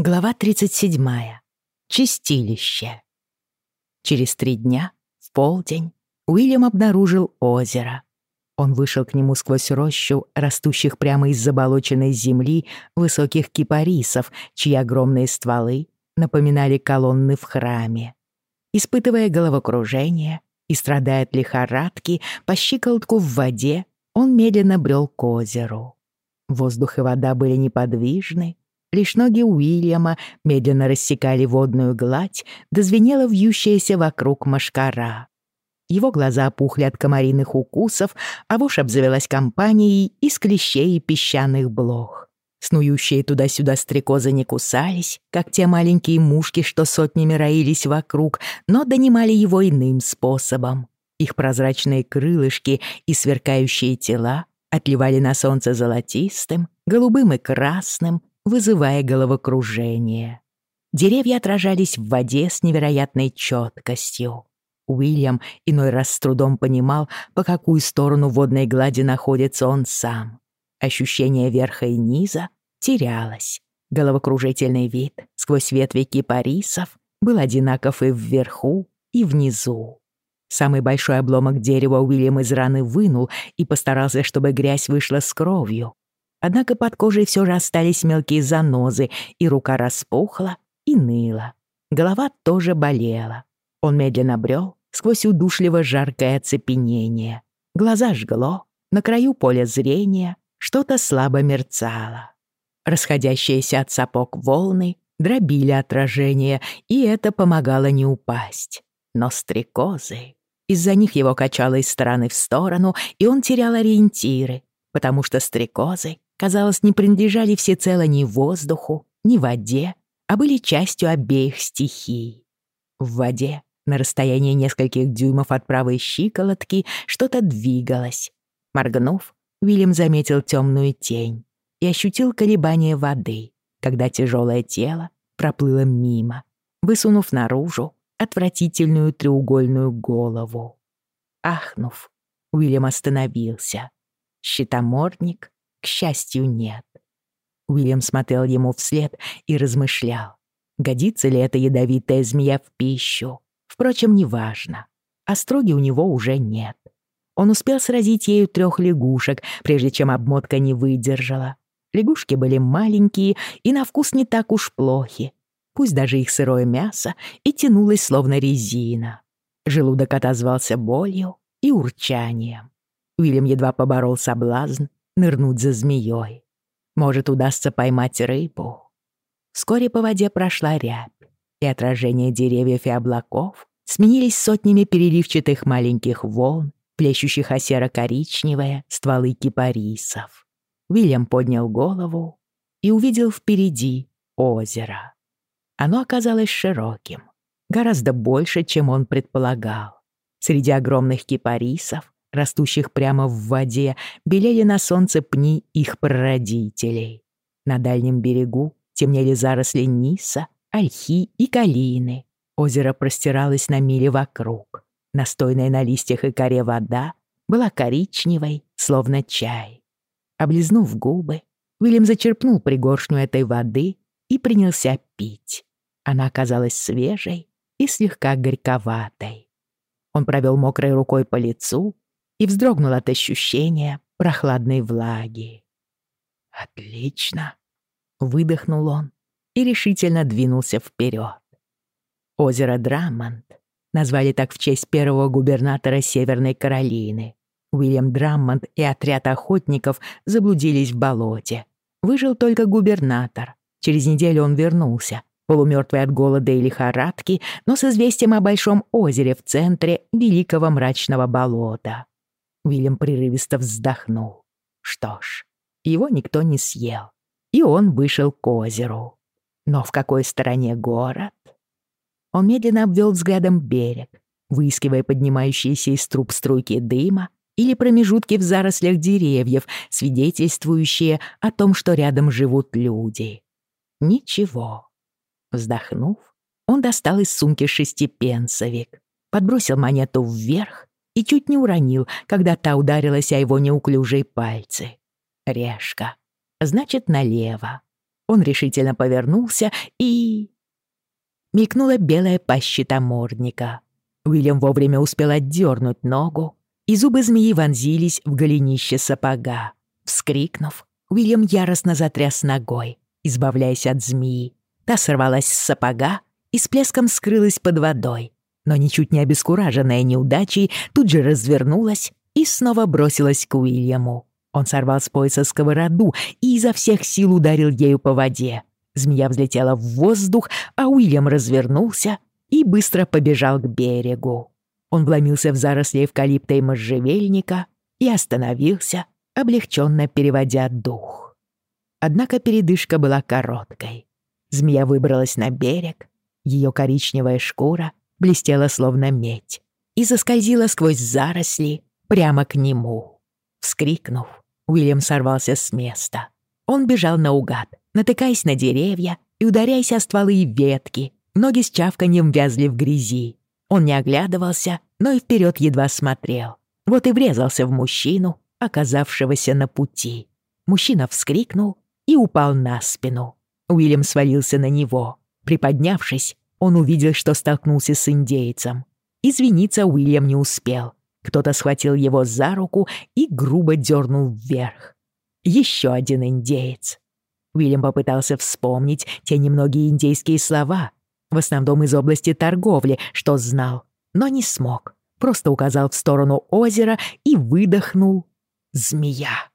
Глава 37. Чистилище. Через три дня, в полдень, Уильям обнаружил озеро. Он вышел к нему сквозь рощу, растущих прямо из заболоченной земли, высоких кипарисов, чьи огромные стволы напоминали колонны в храме. Испытывая головокружение и страдая от лихорадки, по щиколотку в воде он медленно брел к озеру. Воздух и вода были неподвижны, Лишь ноги Уильяма медленно рассекали водную гладь, дозвенела вьющаяся вокруг машкара. Его глаза опухли от комариных укусов, а вошь обзавелась компанией из клещей и песчаных блох. Снующие туда-сюда стрекозы не кусались, как те маленькие мушки, что сотнями роились вокруг, но донимали его иным способом. Их прозрачные крылышки и сверкающие тела отливали на солнце золотистым, голубым и красным, вызывая головокружение. Деревья отражались в воде с невероятной четкостью. Уильям иной раз с трудом понимал, по какую сторону водной глади находится он сам. Ощущение верха и низа терялось. Головокружительный вид сквозь ветви кипарисов был одинаков и вверху, и внизу. Самый большой обломок дерева Уильям из раны вынул и постарался, чтобы грязь вышла с кровью, Однако под кожей все же остались мелкие занозы, и рука распухла и ныла. Голова тоже болела. Он медленно брел сквозь удушливо жаркое оцепенение. Глаза жгло, на краю поля зрения что-то слабо мерцало. Расходящиеся от сапог волны дробили отражение, и это помогало не упасть. Но стрекозы... Из-за них его качало из стороны в сторону, и он терял ориентиры, потому что стрекозы казалось, не принадлежали всецело ни воздуху, ни воде, а были частью обеих стихий. В воде, на расстоянии нескольких дюймов от правой щиколотки, что-то двигалось. Моргнув, Уильям заметил темную тень и ощутил колебание воды, когда тяжелое тело проплыло мимо, высунув наружу отвратительную треугольную голову. Ахнув, Уильям остановился. Щитомордник к счастью, нет. Уильям смотрел ему вслед и размышлял, годится ли эта ядовитая змея в пищу. Впрочем, неважно. Остроги у него уже нет. Он успел сразить ею трех лягушек, прежде чем обмотка не выдержала. Лягушки были маленькие и на вкус не так уж плохи. Пусть даже их сырое мясо и тянулось словно резина. Желудок отозвался болью и урчанием. Уильям едва поборол соблазн нырнуть за змеей. Может, удастся поймать рыбу. Вскоре по воде прошла рябь, и отражения деревьев и облаков сменились сотнями переливчатых маленьких волн, плещущих о серо-коричневые стволы кипарисов. Уильям поднял голову и увидел впереди озеро. Оно оказалось широким, гораздо больше, чем он предполагал. Среди огромных кипарисов растущих прямо в воде, белели на солнце пни их прародителей. На дальнем берегу темнели заросли ниса, ольхи и калины. Озеро простиралось на мили вокруг. Настойная на листьях и коре вода была коричневой, словно чай. Облизнув губы, Уильям зачерпнул пригоршню этой воды и принялся пить. Она оказалась свежей и слегка горьковатой. Он провел мокрой рукой по лицу и вздрогнул от ощущения прохладной влаги. «Отлично!» — выдохнул он и решительно двинулся вперед. Озеро Драммонд назвали так в честь первого губернатора Северной Каролины. Уильям Драммонд и отряд охотников заблудились в болоте. Выжил только губернатор. Через неделю он вернулся, полумертвый от голода и лихорадки, но с известием о большом озере в центре великого мрачного болота. Уильям прерывисто вздохнул. Что ж, его никто не съел, и он вышел к озеру. Но в какой стороне город? Он медленно обвел взглядом берег, выискивая поднимающиеся из труб струйки дыма или промежутки в зарослях деревьев, свидетельствующие о том, что рядом живут люди. Ничего. Вздохнув, он достал из сумки шестипенсовик, подбросил монету вверх и чуть не уронил, когда та ударилась о его неуклюжие пальцы. Решка. Значит, налево. Он решительно повернулся и... Мелькнула белая паща таморника. Уильям вовремя успел отдернуть ногу, и зубы змеи вонзились в голенище сапога. Вскрикнув, Уильям яростно затряс ногой, избавляясь от змеи. Та сорвалась с сапога и с плеском скрылась под водой, но ничуть не обескураженная неудачей тут же развернулась и снова бросилась к Уильяму. Он сорвал с пояса сковороду и изо всех сил ударил ею по воде. Змея взлетела в воздух, а Уильям развернулся и быстро побежал к берегу. Он вломился в заросли эвкалипта и можжевельника и остановился, облегченно переводя дух. Однако передышка была короткой. Змея выбралась на берег, ее коричневая шкура блестела словно медь и заскользила сквозь заросли прямо к нему. Вскрикнув, Уильям сорвался с места. Он бежал наугад, натыкаясь на деревья и ударяясь о стволы и ветки. Ноги с чавканьем вязли в грязи. Он не оглядывался, но и вперед едва смотрел. Вот и врезался в мужчину, оказавшегося на пути. Мужчина вскрикнул и упал на спину. Уильям свалился на него. Приподнявшись, он увидел, что столкнулся с индейцем. Извиниться Уильям не успел. Кто-то схватил его за руку и грубо дернул вверх. Еще один индеец. Уильям попытался вспомнить те немногие индейские слова, в основном из области торговли, что знал, но не смог. Просто указал в сторону озера и выдохнул «Змея».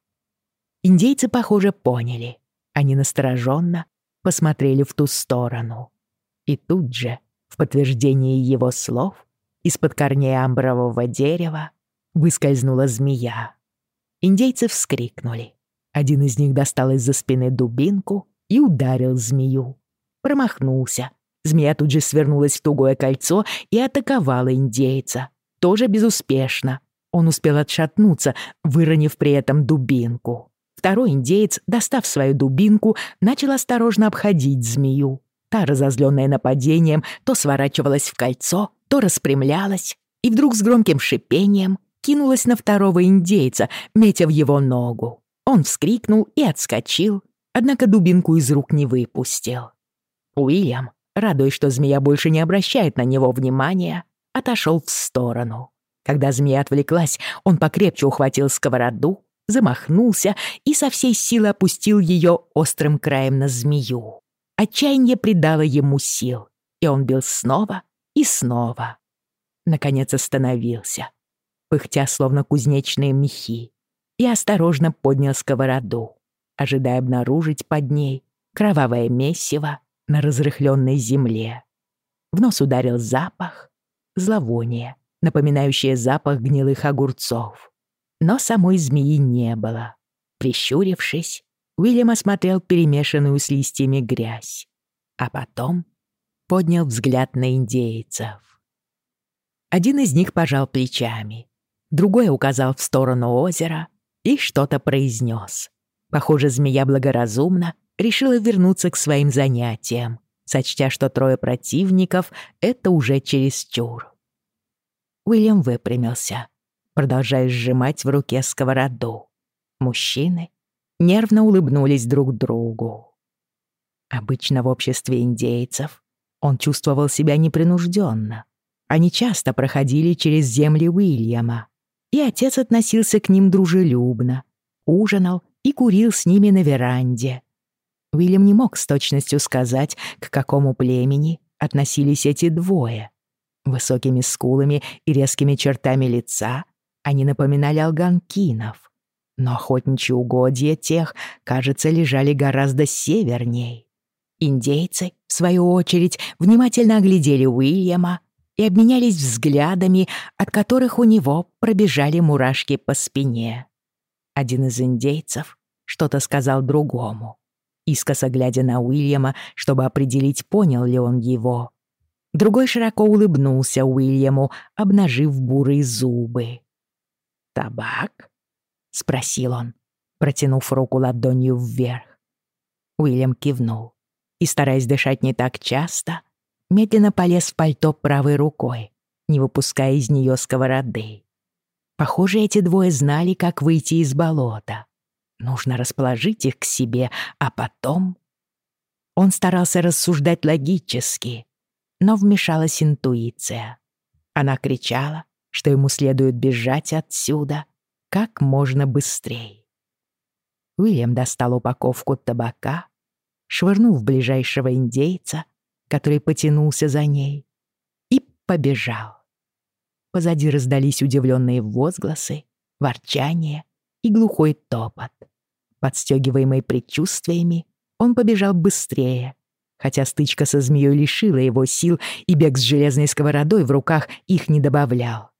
Индейцы, похоже, поняли. Они настороженно посмотрели в ту сторону. И тут же, в подтверждение его слов, из-под корней амбрового дерева выскользнула змея. Индейцы вскрикнули. Один из них достал из-за спины дубинку и ударил змею. Промахнулся. Змея тут же свернулась в тугое кольцо и атаковала индейца. Тоже безуспешно. Он успел отшатнуться, выронив при этом дубинку. Второй индеец, достав свою дубинку, начал осторожно обходить змею. Та, разозленная нападением, то сворачивалась в кольцо, то распрямлялась, и вдруг с громким шипением кинулась на второго индейца, метя в его ногу. Он вскрикнул и отскочил, однако дубинку из рук не выпустил. Уильям, радуясь, что змея больше не обращает на него внимания, отошел в сторону. Когда змея отвлеклась, он покрепче ухватил сковороду, замахнулся и со всей силы опустил ее острым краем на змею. Отчаяние придало ему сил, и он бил снова и снова. Наконец остановился, пыхтя словно кузнечные мехи, и осторожно поднял сковороду, ожидая обнаружить под ней кровавое месиво на разрыхленной земле. В нос ударил запах, зловоние, напоминающее запах гнилых огурцов. Но самой змеи не было. Прищурившись, Уильям осмотрел перемешанную с листьями грязь, а потом поднял взгляд на индейцев. Один из них пожал плечами, другой указал в сторону озера и что-то произнес. Похоже, змея благоразумно решила вернуться к своим занятиям, сочтя, что трое противников — это уже чересчур. Уильям выпрямился, продолжая сжимать в руке сковороду. Мужчины нервно улыбнулись друг другу. Обычно в обществе индейцев он чувствовал себя непринужденно. Они часто проходили через земли Уильяма, и отец относился к ним дружелюбно, ужинал и курил с ними на веранде. Уильям не мог с точностью сказать, к какому племени относились эти двое. Высокими скулами и резкими чертами лица они напоминали алганкинов, но охотничьи угодья тех, кажется, лежали гораздо северней. Индейцы, в свою очередь, внимательно оглядели Уильяма и обменялись взглядами, от которых у него пробежали мурашки по спине. Один из индейцев что-то сказал другому, искоса глядя на Уильяма, чтобы определить, понял ли он его. Другой широко улыбнулся Уильяму, обнажив бурые зубы. «Табак?» — спросил он, протянув руку ладонью вверх. Уильям кивнул и, стараясь дышать не так часто, медленно полез в пальто правой рукой, не выпуская из нее сковороды. Похоже, эти двое знали, как выйти из болота. Нужно расположить их к себе, а потом... Он старался рассуждать логически, но вмешалась интуиция. Она кричала, что ему следует бежать отсюда как можно быстрее. Уильям достал упаковку табака, швырнул в ближайшего индейца, который потянулся за ней, и побежал. Позади раздались удивленные возгласы, ворчание и глухой топот. Подстегиваемый предчувствиями, он побежал быстрее, хотя стычка со змеей лишила его сил, и бег с железной сковородой в руках их не добавлял.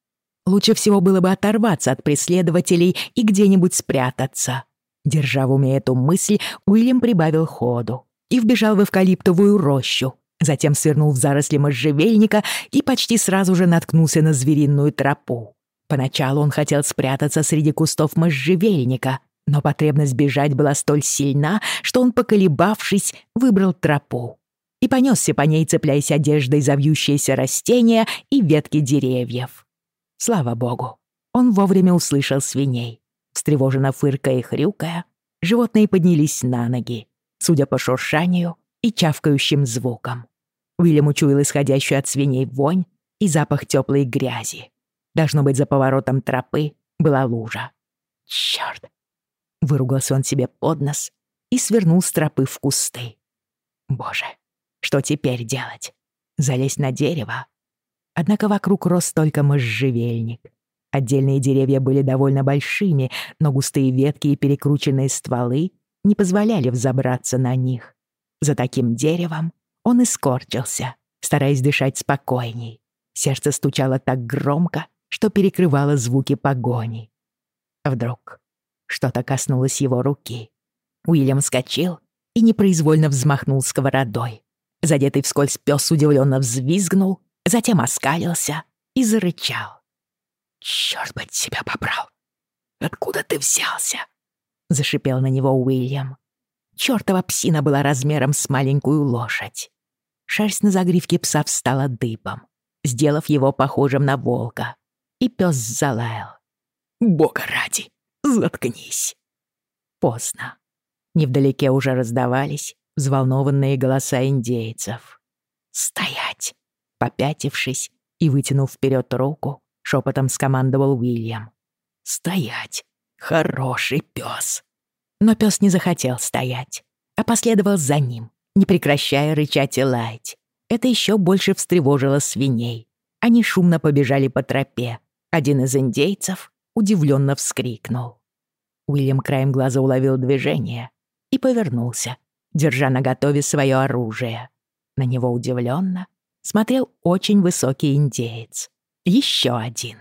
Лучше всего было бы оторваться от преследователей и где-нибудь спрятаться. Держа в уме эту мысль, Уильям прибавил ходу и вбежал в эвкалиптовую рощу. Затем свернул в заросли можжевельника и почти сразу же наткнулся на звериную тропу. Поначалу он хотел спрятаться среди кустов можжевельника, но потребность бежать была столь сильна, что он, поколебавшись, выбрал тропу и понесся по ней, цепляясь одеждой за вьющиеся растения и ветки деревьев. Слава богу, он вовремя услышал свиней. Встревоженно фыркая и хрюкая, животные поднялись на ноги, судя по шуршанию и чавкающим звукам. Уильям учуял исходящую от свиней вонь и запах теплой грязи. Должно быть, за поворотом тропы была лужа. Чёрт! Выругался он себе под нос и свернул с тропы в кусты. Боже, что теперь делать? Залезть на дерево? Однако вокруг рос только можжевельник. Отдельные деревья были довольно большими, но густые ветки и перекрученные стволы не позволяли взобраться на них. За таким деревом он и скорчился, стараясь дышать спокойней. Сердце стучало так громко, что перекрывало звуки погони. Вдруг что-то коснулось его руки. Уильям вскочил и непроизвольно взмахнул сковородой. Задетый вскользь пес удивленно взвизгнул, затем оскалился и зарычал. «Чёрт бы тебя побрал! Откуда ты взялся?» — зашипел на него Уильям. Чёртова псина была размером с маленькую лошадь. Шерсть на загривке пса встала дыбом, сделав его похожим на волка, и пес залаял. «Бога ради, заткнись!» Поздно. Невдалеке уже раздавались взволнованные голоса индейцев. «Стоять!» Попятившись и вытянув вперед руку, шепотом скомандовал Уильям. «Стоять! Хороший пес!» Но пес не захотел стоять, а последовал за ним, не прекращая рычать и лаять. Это еще больше встревожило свиней. Они шумно побежали по тропе. Один из индейцев удивленно вскрикнул. Уильям краем глаза уловил движение и повернулся, держа наготове свое оружие. На него удивленно смотрел очень высокий индеец. Еще один.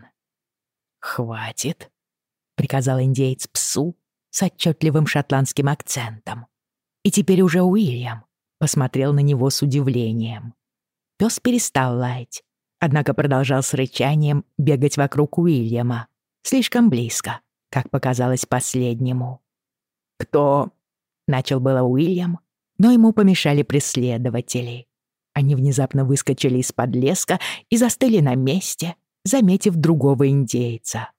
«Хватит», — приказал индеец псу с отчетливым шотландским акцентом. И теперь уже Уильям посмотрел на него с удивлением. Пес перестал лаять, однако продолжал с рычанием бегать вокруг Уильяма, слишком близко, как показалось последнему. «Кто?» — начал было Уильям, но ему помешали преследователи. Они внезапно выскочили из-под леска и застыли на месте, заметив другого индейца.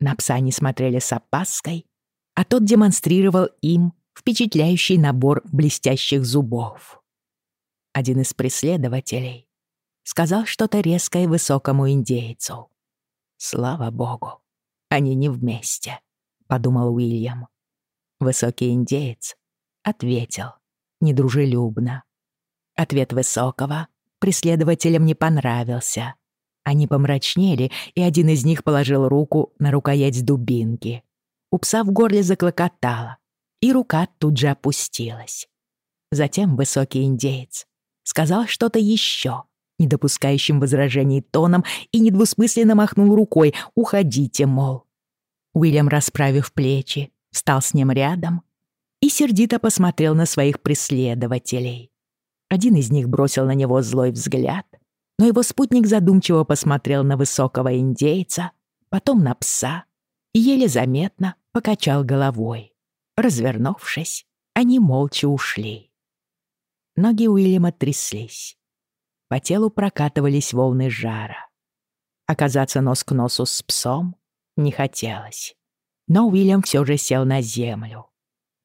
На пса они смотрели с опаской, а тот демонстрировал им впечатляющий набор блестящих зубов. Один из преследователей сказал что-то резкое высокому индейцу. «Слава богу, они не вместе», — подумал Уильям. Высокий индеец ответил недружелюбно. Ответ Высокого преследователям не понравился. Они помрачнели, и один из них положил руку на рукоять дубинки. У пса в горле заклокотало, и рука тут же опустилась. Затем высокий индеец сказал что-то еще, не допускающим возражений тоном, и недвусмысленно махнул рукой «Уходите, мол». Уильям, расправив плечи, встал с ним рядом и сердито посмотрел на своих преследователей. Один из них бросил на него злой взгляд, но его спутник задумчиво посмотрел на высокого индейца, потом на пса и еле заметно покачал головой. Развернувшись, они молча ушли. Ноги Уильяма тряслись. По телу прокатывались волны жара. Оказаться нос к носу с псом не хотелось. Но Уильям все же сел на землю.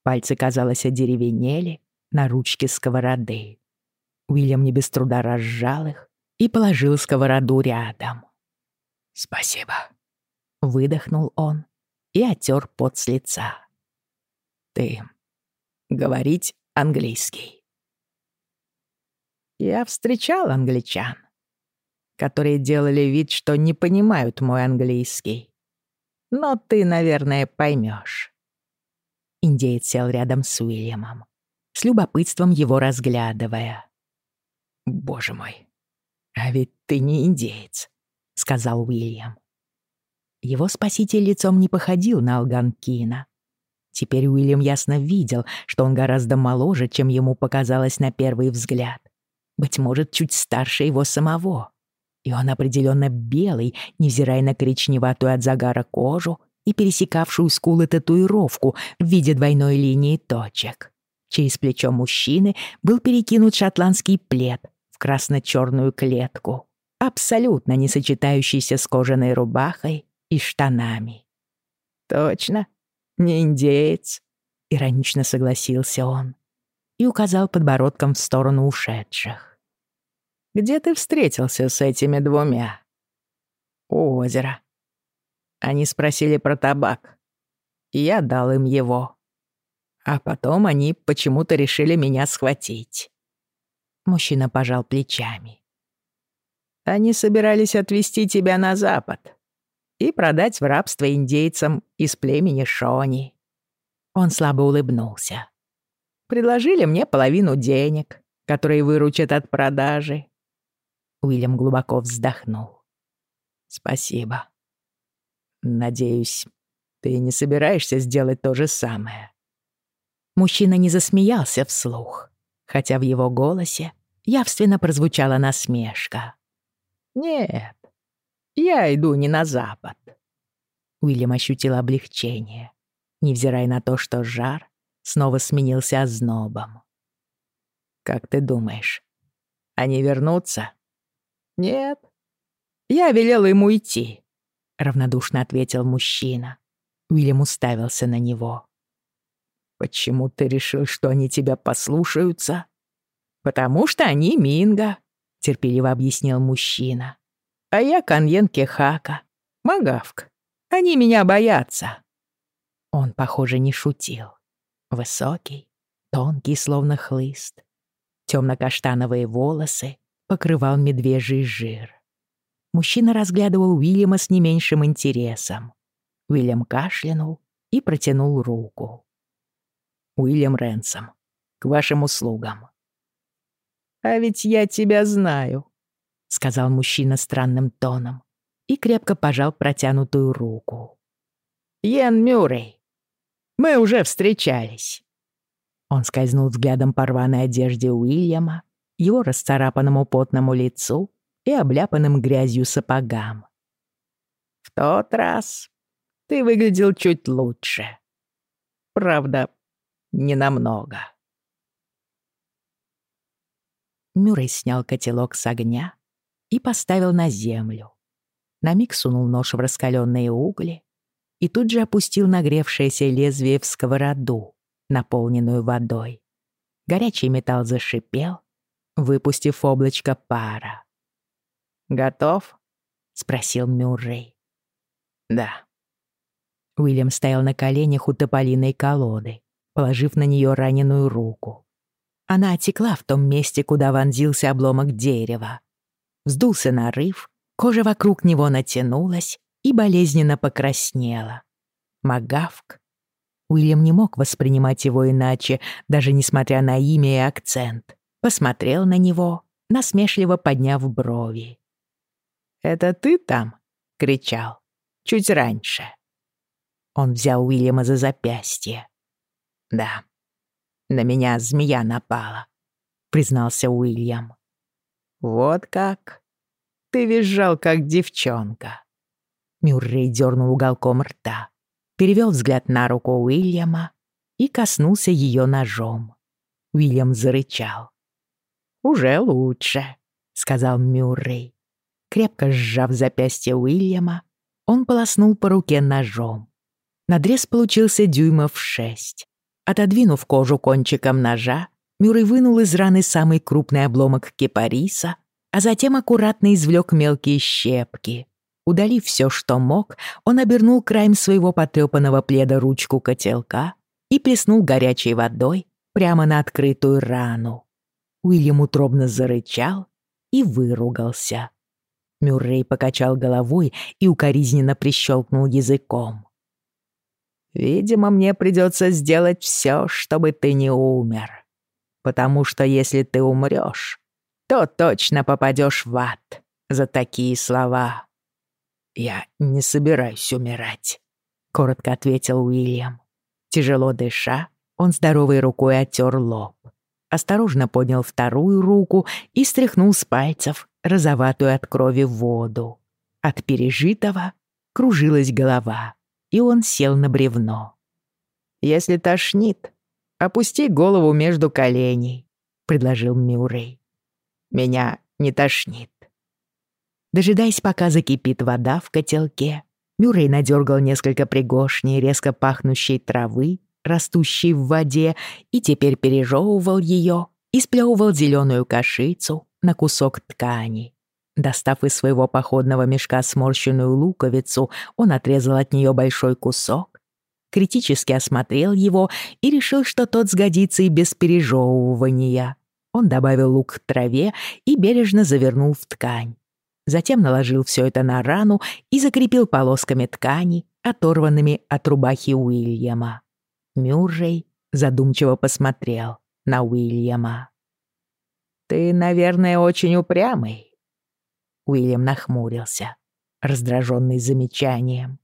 Пальцы, казалось, одеревенели, на ручке сковороды. Уильям не без труда разжал их и положил сковороду рядом. «Спасибо», — выдохнул он и отер пот с лица. «Ты говорить английский?» «Я встречал англичан, которые делали вид, что не понимают мой английский. Но ты, наверное, поймешь. Индеец сел рядом с Уильямом, с любопытством его разглядывая. «Боже мой, а ведь ты не индеец», — сказал Уильям. Его спаситель лицом не походил на Алганкина. Теперь Уильям ясно видел, что он гораздо моложе, чем ему показалось на первый взгляд. Быть может, чуть старше его самого. И он определенно белый, невзирая на коричневатую от загара кожу и пересекавшую скулы татуировку в виде двойной линии точек. Через плечо мужчины был перекинут шотландский плед в красно-черную клетку, абсолютно не сочетающийся с кожаной рубахой и штанами. «Точно, не индеец», — иронично согласился он и указал подбородком в сторону ушедших. «Где ты встретился с этими двумя?» «У озера», они спросили про табак. Я дал им его. А потом они почему-то решили меня схватить. Мужчина пожал плечами. Они собирались отвезти тебя на запад и продать в рабство индейцам из племени Шони. Он слабо улыбнулся. Предложили мне половину денег, которые выручат от продажи. Уильям глубоко вздохнул. «Спасибо. Надеюсь, ты не собираешься сделать то же самое. Мужчина не засмеялся вслух, хотя в его голосе явственно прозвучала насмешка. «Нет, я иду не на запад». Уильям ощутил облегчение, невзирая на то, что жар снова сменился ознобом. «Как ты думаешь, они вернутся?» «Нет. Я велел ему идти. — равнодушно ответил мужчина. Уильям уставился на него. «Почему ты решил, что они тебя послушаются?» «Потому что они Минга», — терпеливо объяснил мужчина. «А я Каньен Кехака, Магавк. Они меня боятся». Он, похоже, не шутил. Высокий, тонкий, словно хлыст. Темно-каштановые волосы покрывал медвежий жир. Мужчина разглядывал Уильяма с не меньшим интересом. Уильям кашлянул и протянул руку. «Уильям Ренсом, к вашим услугам». «А ведь я тебя знаю», — сказал мужчина странным тоном и крепко пожал протянутую руку. «Йен Мюррей, мы уже встречались». Он скользнул взглядом по рваной одежде Уильяма, его расцарапанному потному лицу и обляпанным грязью сапогам. «В тот раз ты выглядел чуть лучше. Правда, не намного. Мюррей снял котелок с огня и поставил на землю. На миг сунул нож в раскаленные угли и тут же опустил нагревшееся лезвие в сковороду, наполненную водой. Горячий металл зашипел, выпустив облачко пара. «Готов?» — спросил Мюррей. «Да». Уильям стоял на коленях у тополиной колоды, положив на нее раненую руку. Она отекла в том месте, куда вонзился обломок дерева. Вздулся нарыв, кожа вокруг него натянулась и болезненно покраснела. Магавк. Уильям не мог воспринимать его иначе, даже несмотря на имя и акцент. Посмотрел на него, насмешливо подняв брови. «Это ты там?» — кричал. «Чуть раньше». Он взял Уильяма за запястье. «Да, на меня змея напала», — признался Уильям. «Вот как? Ты визжал, как девчонка». Мюррей дернул уголком рта, перевел взгляд на руку Уильяма и коснулся ее ножом. Уильям зарычал. «Уже лучше», — сказал Мюррей. Крепко сжав запястье Уильяма, он полоснул по руке ножом. Надрез получился дюймов шесть. Отодвинув кожу кончиком ножа, Мюррей вынул из раны самый крупный обломок кипариса, а затем аккуратно извлек мелкие щепки. Удалив все, что мог, он обернул краем своего потрепанного пледа ручку котелка и плеснул горячей водой прямо на открытую рану. Уильям утробно зарычал и выругался. Мюррей покачал головой и укоризненно прищелкнул языком. «Видимо, мне придется сделать все, чтобы ты не умер потому что если ты умрёшь, то точно попадёшь в ад за такие слова». «Я не собираюсь умирать», — коротко ответил Уильям. Тяжело дыша, он здоровой рукой оттер лоб. Осторожно поднял вторую руку и стряхнул с пальцев розоватую от крови воду. От пережитого кружилась голова, и он сел на бревно. «Если тошнит, «Опусти голову между коленей», — предложил Мюррей. «Меня не тошнит». Дожидаясь, пока закипит вода в котелке, Мюррей надергал несколько пригоршней резко пахнущей травы, растущей в воде, и теперь пережевывал ее и сплевывал зеленую кашицу на кусок ткани. Достав из своего походного мешка сморщенную луковицу, он отрезал от нее большой кусок критически осмотрел его и решил, что тот сгодится и без пережевывания. Он добавил лук к траве и бережно завернул в ткань. Затем наложил все это на рану и закрепил полосками ткани, оторванными от рубахи Уильяма. Мюррей задумчиво посмотрел на Уильяма. «Ты, наверное, очень упрямый». Уильям нахмурился, раздраженный замечанием.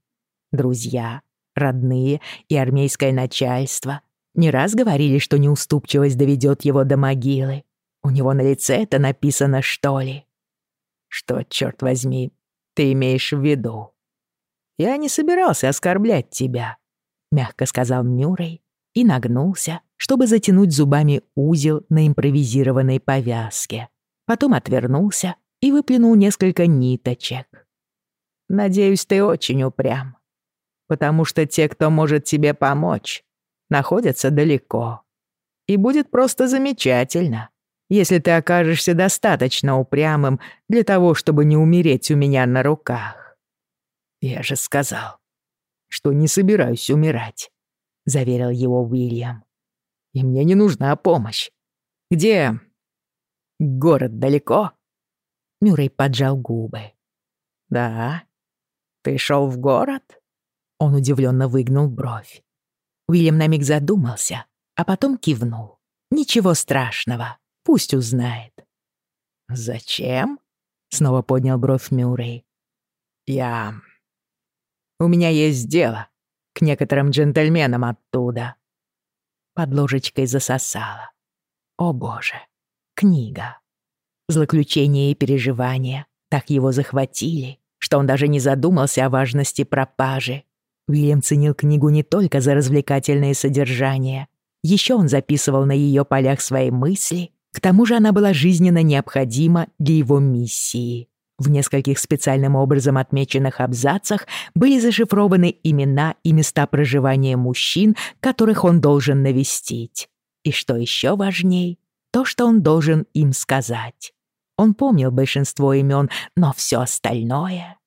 Друзья родные и армейское начальство не раз говорили, что неуступчивость доведет его до могилы. У него на лице это написано, что ли? Что, черт возьми, ты имеешь в виду? Я не собирался оскорблять тебя, мягко сказал Мюррей и нагнулся, чтобы затянуть зубами узел на импровизированной повязке. Потом отвернулся и выплюнул несколько ниточек. «Надеюсь, ты очень упрям потому что те, кто может тебе помочь, находятся далеко. И будет просто замечательно, если ты окажешься достаточно упрямым для того, чтобы не умереть у меня на руках. Я же сказал, что не собираюсь умирать, заверил его Уильям. И мне не нужна помощь. Где город далеко? Мюррей поджал губы. Да. Ты шел в город? Он удивленно выгнул бровь. Уильям на миг задумался, а потом кивнул. «Ничего страшного, пусть узнает». «Зачем?» — снова поднял бровь Мюррей. «Я... У меня есть дело к некоторым джентльменам оттуда». Под ложечкой засосала. О боже, книга. Злоключения и переживания так его захватили, что он даже не задумался о важности пропажи Уильям ценил книгу не только за развлекательное содержание. Еще он записывал на ее полях свои мысли, к тому же она была жизненно необходима для его миссии. В нескольких специальным образом отмеченных абзацах были зашифрованы имена и места проживания мужчин, которых он должен навестить. И что еще важней, то, что он должен им сказать. Он помнил большинство имен, но все остальное...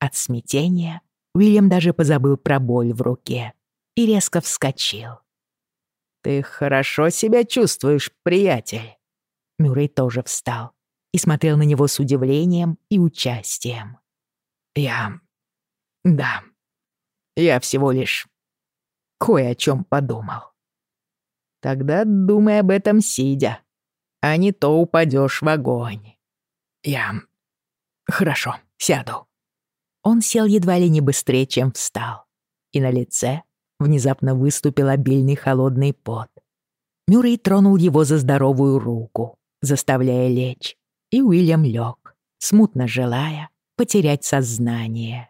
От смятения Уильям даже позабыл про боль в руке и резко вскочил. «Ты хорошо себя чувствуешь, приятель?» Мюррей тоже встал и смотрел на него с удивлением и участием. «Я... да, я всего лишь кое о чем подумал. Тогда думай об этом сидя, а не то упадешь в огонь. Я... хорошо, сяду». Он сел едва ли не быстрее, чем встал. И на лице внезапно выступил обильный холодный пот. Мюррей тронул его за здоровую руку, заставляя лечь, и Уильям лег, смутно желая потерять сознание.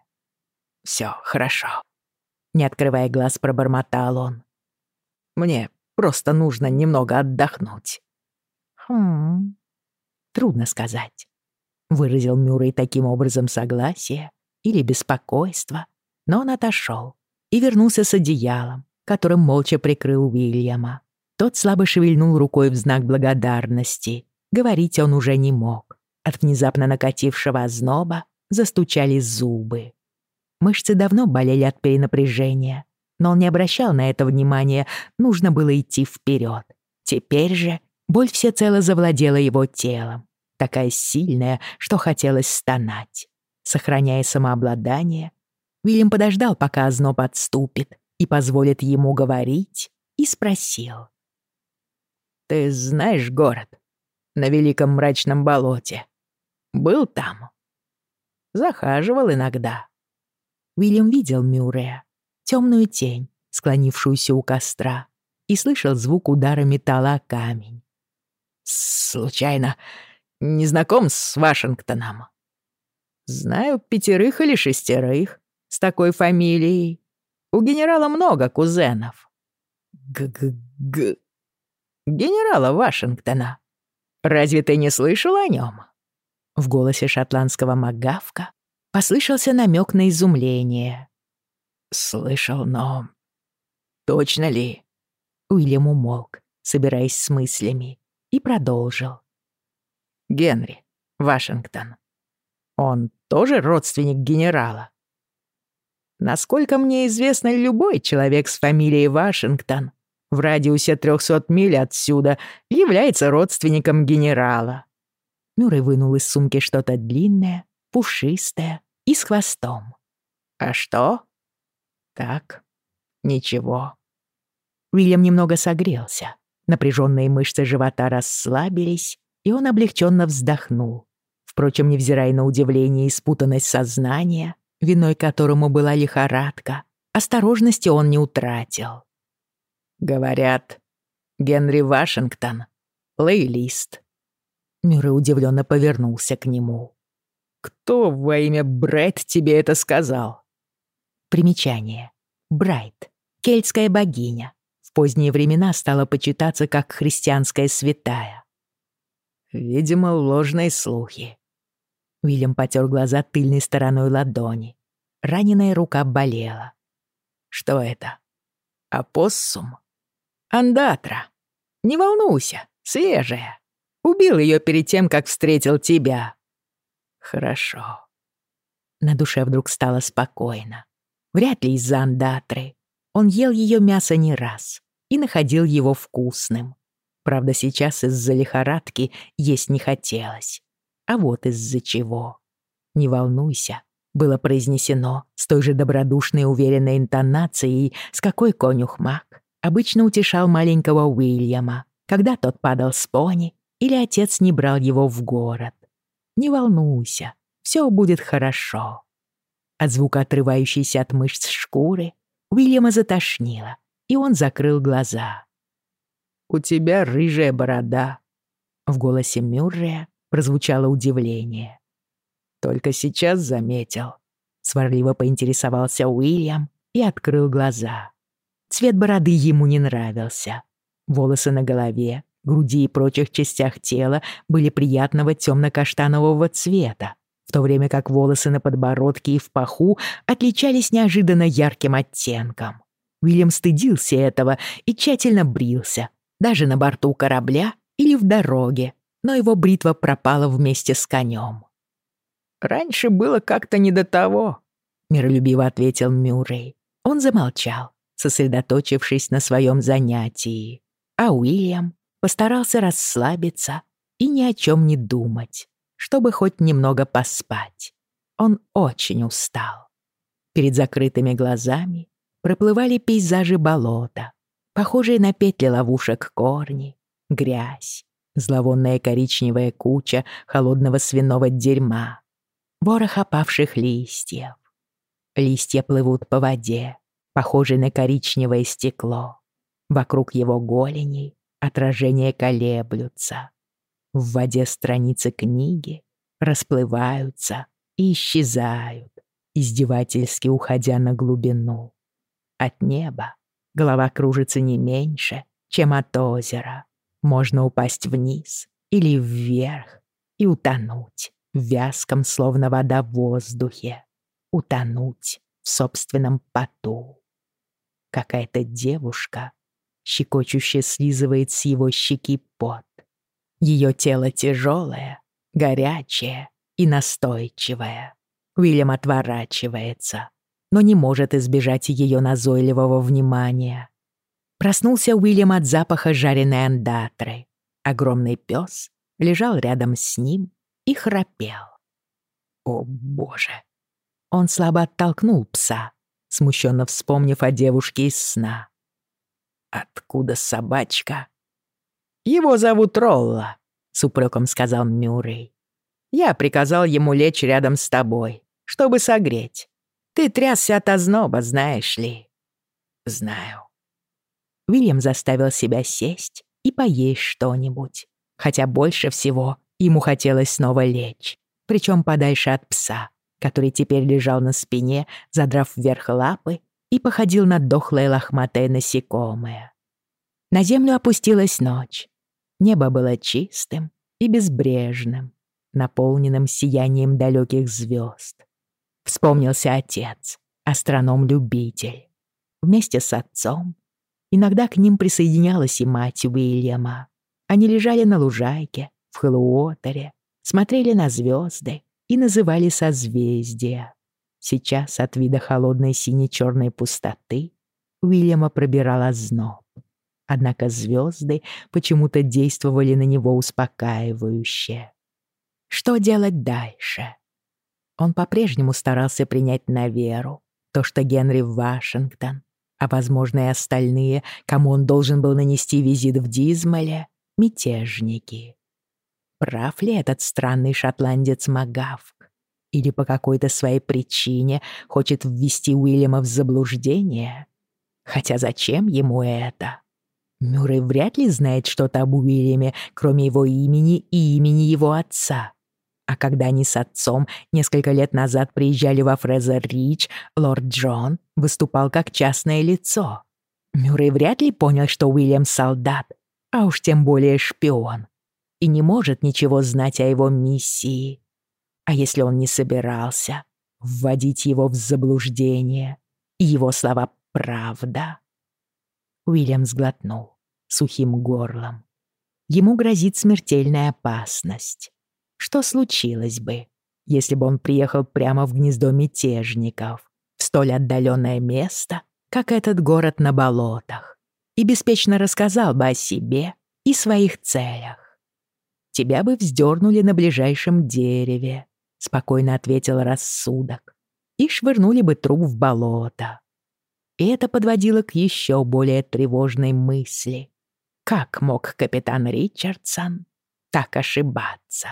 «Все хорошо», — не открывая глаз, пробормотал он. «Мне просто нужно немного отдохнуть». «Хм...» «Трудно сказать», — выразил Мюррей таким образом согласие, или беспокойство, но он отошел и вернулся с одеялом, которым молча прикрыл Уильяма. Тот слабо шевельнул рукой в знак благодарности. Говорить он уже не мог. От внезапно накатившего озноба застучали зубы. Мышцы давно болели от перенапряжения, но он не обращал на это внимания, нужно было идти вперед. Теперь же боль всецело завладела его телом, такая сильная, что хотелось стонать. Сохраняя самообладание, Уильям подождал, пока озноб отступит и позволит ему говорить, и спросил. «Ты знаешь город на Великом Мрачном болоте? Был там?» «Захаживал иногда». Уильям видел Мюррея, темную тень, склонившуюся у костра, и слышал звук удара металла о камень. «Случайно не знаком с Вашингтоном?» «Знаю пятерых или шестерых с такой фамилией. У генерала много кузенов». «Г-г-г...» «Генерала Вашингтона. Разве ты не слышал о нем?» В голосе шотландского магавка послышался намек на изумление. «Слышал, но... Точно ли?» Уильям умолк, собираясь с мыслями, и продолжил. «Генри, Вашингтон. Он тоже родственник генерала?» Насколько мне известно, любой человек с фамилией Вашингтон в радиусе 300 миль отсюда является родственником генерала. Мюррей вынул из сумки что-то длинное, пушистое и с хвостом. «А что?» «Так, ничего». Уильям немного согрелся. Напряженные мышцы живота расслабились, и он облегченно вздохнул. Впрочем, невзирая на удивление и спутанность сознания, виной которому была лихорадка, осторожности он не утратил. Говорят, Генри Вашингтон — лейлист. Мюррей удивленно повернулся к нему. «Кто во имя Брайт тебе это сказал?» Примечание. Брайт. Кельтская богиня, поздние времена стала почитаться как христианская святая. Видимо, ложные слухи. Уильям потер глаза тыльной стороной ладони. Раненая рука болела. Что это? Апоссум? Андатра. Не волнуйся, свежая. Убил ее перед тем, как встретил тебя. Хорошо. На душе вдруг стало спокойно. Вряд ли из-за андатры. Он ел ее мясо не раз и находил его вкусным. Правда, сейчас из-за лихорадки есть не хотелось. А вот из-за чего. «Не волнуйся», было произнесено с той же добродушной уверенной интонацией, с какой конюх Мак обычно утешал маленького Уильяма, когда тот падал с пони или отец не брал его в город. «Не волнуйся, все будет хорошо». От звука отрывающейся от мышц шкуры Уильяма затошнило, и он закрыл глаза. «У тебя рыжая борода». В голосе Мюррея прозвучало удивление. «Только сейчас заметил». Сварливо поинтересовался Уильям и открыл глаза. Цвет бороды ему не нравился. Волосы на голове, груди и прочих частях тела были приятного темно-каштанового цвета, в то время как волосы на подбородке и в паху отличались неожиданно ярким оттенком. Уильям стыдился этого и тщательно брился, даже на борту корабля или в дороге, но его бритва пропала вместе с конем. «Раньше было как-то не до того», — миролюбиво ответил Мюррей. Он замолчал, сосредоточившись на своем занятии, а Уильям постарался расслабиться и ни о чем не думать, чтобы хоть немного поспать. Он очень устал. Перед закрытыми глазами проплывали пейзажи болота, похожие на петли ловушек корни, грязь, зловонная коричневая куча холодного свиного дерьма, ворох опавших листьев. Листья плывут по воде, похожие на коричневое стекло. Вокруг его голеней отражения колеблются. В воде страницы книги расплываются и исчезают, издевательски уходя на глубину. От неба голова кружится не меньше, чем от озера. Можно упасть вниз или вверх и утонуть в вязком, словно вода в воздухе. Утонуть в собственном поту. Какая-то девушка щекочуще слизывает с его щеки пот. Ее тело тяжелое, горячее и настойчивое. Уильям отворачивается, но не может избежать ее назойливого внимания. Проснулся Уильям от запаха жареной андатры. Огромный пес лежал рядом с ним и храпел. О, боже! Он слабо оттолкнул пса, смущенно вспомнив о девушке из сна. «Откуда собачка?» «Его зовут Ролла», — с упреком сказал Мюррей. «Я приказал ему лечь рядом с тобой, чтобы согреть. Ты трясся от озноба, знаешь ли?» «Знаю». Уильям заставил себя сесть и поесть что-нибудь, хотя больше всего ему хотелось снова лечь, причем подальше от пса, который теперь лежал на спине, задрав вверх лапы и походил на дохлое лохматое насекомое. На землю опустилась ночь. Небо было чистым и безбрежным, наполненным сиянием далеких звезд. Вспомнился отец, астроном-любитель. Вместе с отцом иногда к ним присоединялась и мать Уильяма. Они лежали на лужайке, в Хэллоуотере, смотрели на звезды и называли созвездия. Сейчас от вида холодной сине-черной пустоты Уильяма пробирала зноб. Однако звезды почему-то действовали на него успокаивающе. Что делать дальше? Он по-прежнему старался принять на веру то, что Генри Вашингтон, а, возможно, и остальные, кому он должен был нанести визит в Дизмале, мятежники. Прав ли этот странный шотландец Магавк? или по какой-то своей причине хочет ввести Уильяма в заблуждение. Хотя зачем ему это? Мюррей вряд ли знает что-то об Уильяме, кроме его имени и имени его отца. А когда они с отцом несколько лет назад приезжали во Фрезер-Рич, лорд Джон выступал как частное лицо. Мюррей вряд ли понял, что Уильям солдат, а уж тем более шпион, и не может ничего знать о его миссии. А если он не собирался вводить его в заблуждение, и его слова «правда»? Уильям сглотнул сухим горлом. Ему грозит смертельная опасность. Что случилось бы, если бы он приехал прямо в гнездо мятежников, в столь отдаленное место, как этот город на болотах, и беспечно рассказал бы о себе и своих целях? Тебя бы вздернули на ближайшем дереве, спокойно ответил рассудок, и швырнули бы труп в болото. И это подводило к еще более тревожной мысли. Как мог капитан Ричардсон так ошибаться?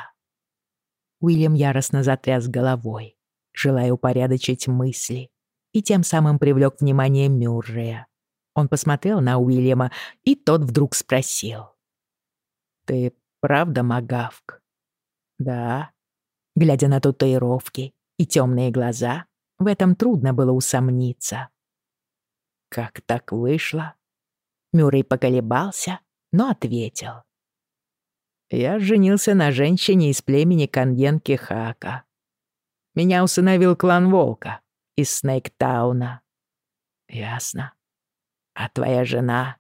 Уильям яростно затряс головой, желая упорядочить мысли, и тем самым привлек внимание Мюррея. Он посмотрел на Уильяма, и тот вдруг спросил. «Ты правда Магавк?» «Да», Глядя на татуировки и темные глаза, в этом трудно было усомниться. «Как так вышло?» Мюррей поколебался, но ответил. «Я женился на женщине из племени Каньенки Хака. Меня усыновил клан Волка из Снейктауна». «Ясно. А твоя жена?»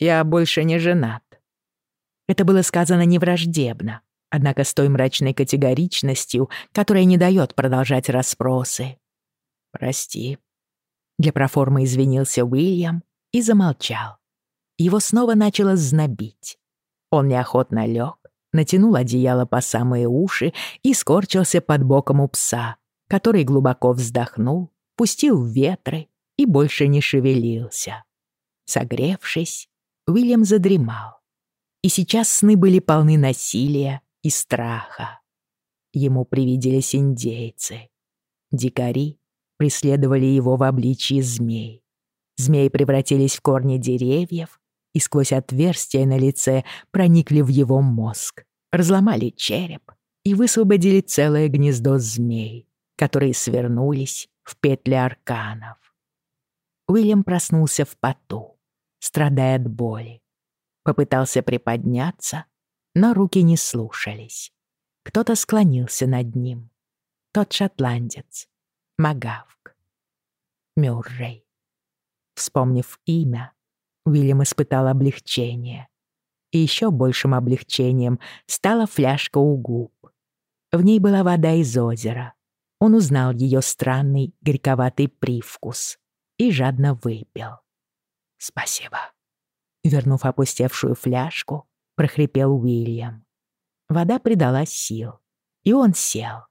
«Я больше не женат». Это было сказано невраждебно, однако с той мрачной категоричностью, которая не дает продолжать расспросы. «Прости». Для проформы извинился Уильям и замолчал. Его снова начало знобить. Он неохотно лег, натянул одеяло по самые уши и скорчился под боком у пса, который глубоко вздохнул, пустил ветры и больше не шевелился. Согревшись, Уильям задремал. И сейчас сны были полны насилия и страха. Ему привиделись индейцы. Дикари преследовали его в обличии змей. Змеи превратились в корни деревьев и сквозь отверстия на лице проникли в его мозг, разломали череп и высвободили целое гнездо змей, которые свернулись в петли арканов. Уильям проснулся в поту, страдая от боли. Попытался приподняться, но руки не слушались. Кто-то склонился над ним. Тот шотландец. Магавк. Мюррей. Вспомнив имя, Уильям испытал облегчение. И еще большим облегчением стала фляжка у губ. В ней была вода из озера. Он узнал ее странный горьковатый привкус и жадно выпил. «Спасибо». Вернув опустевшую фляжку, прохрипел Уильям. Вода придала сил, и он сел.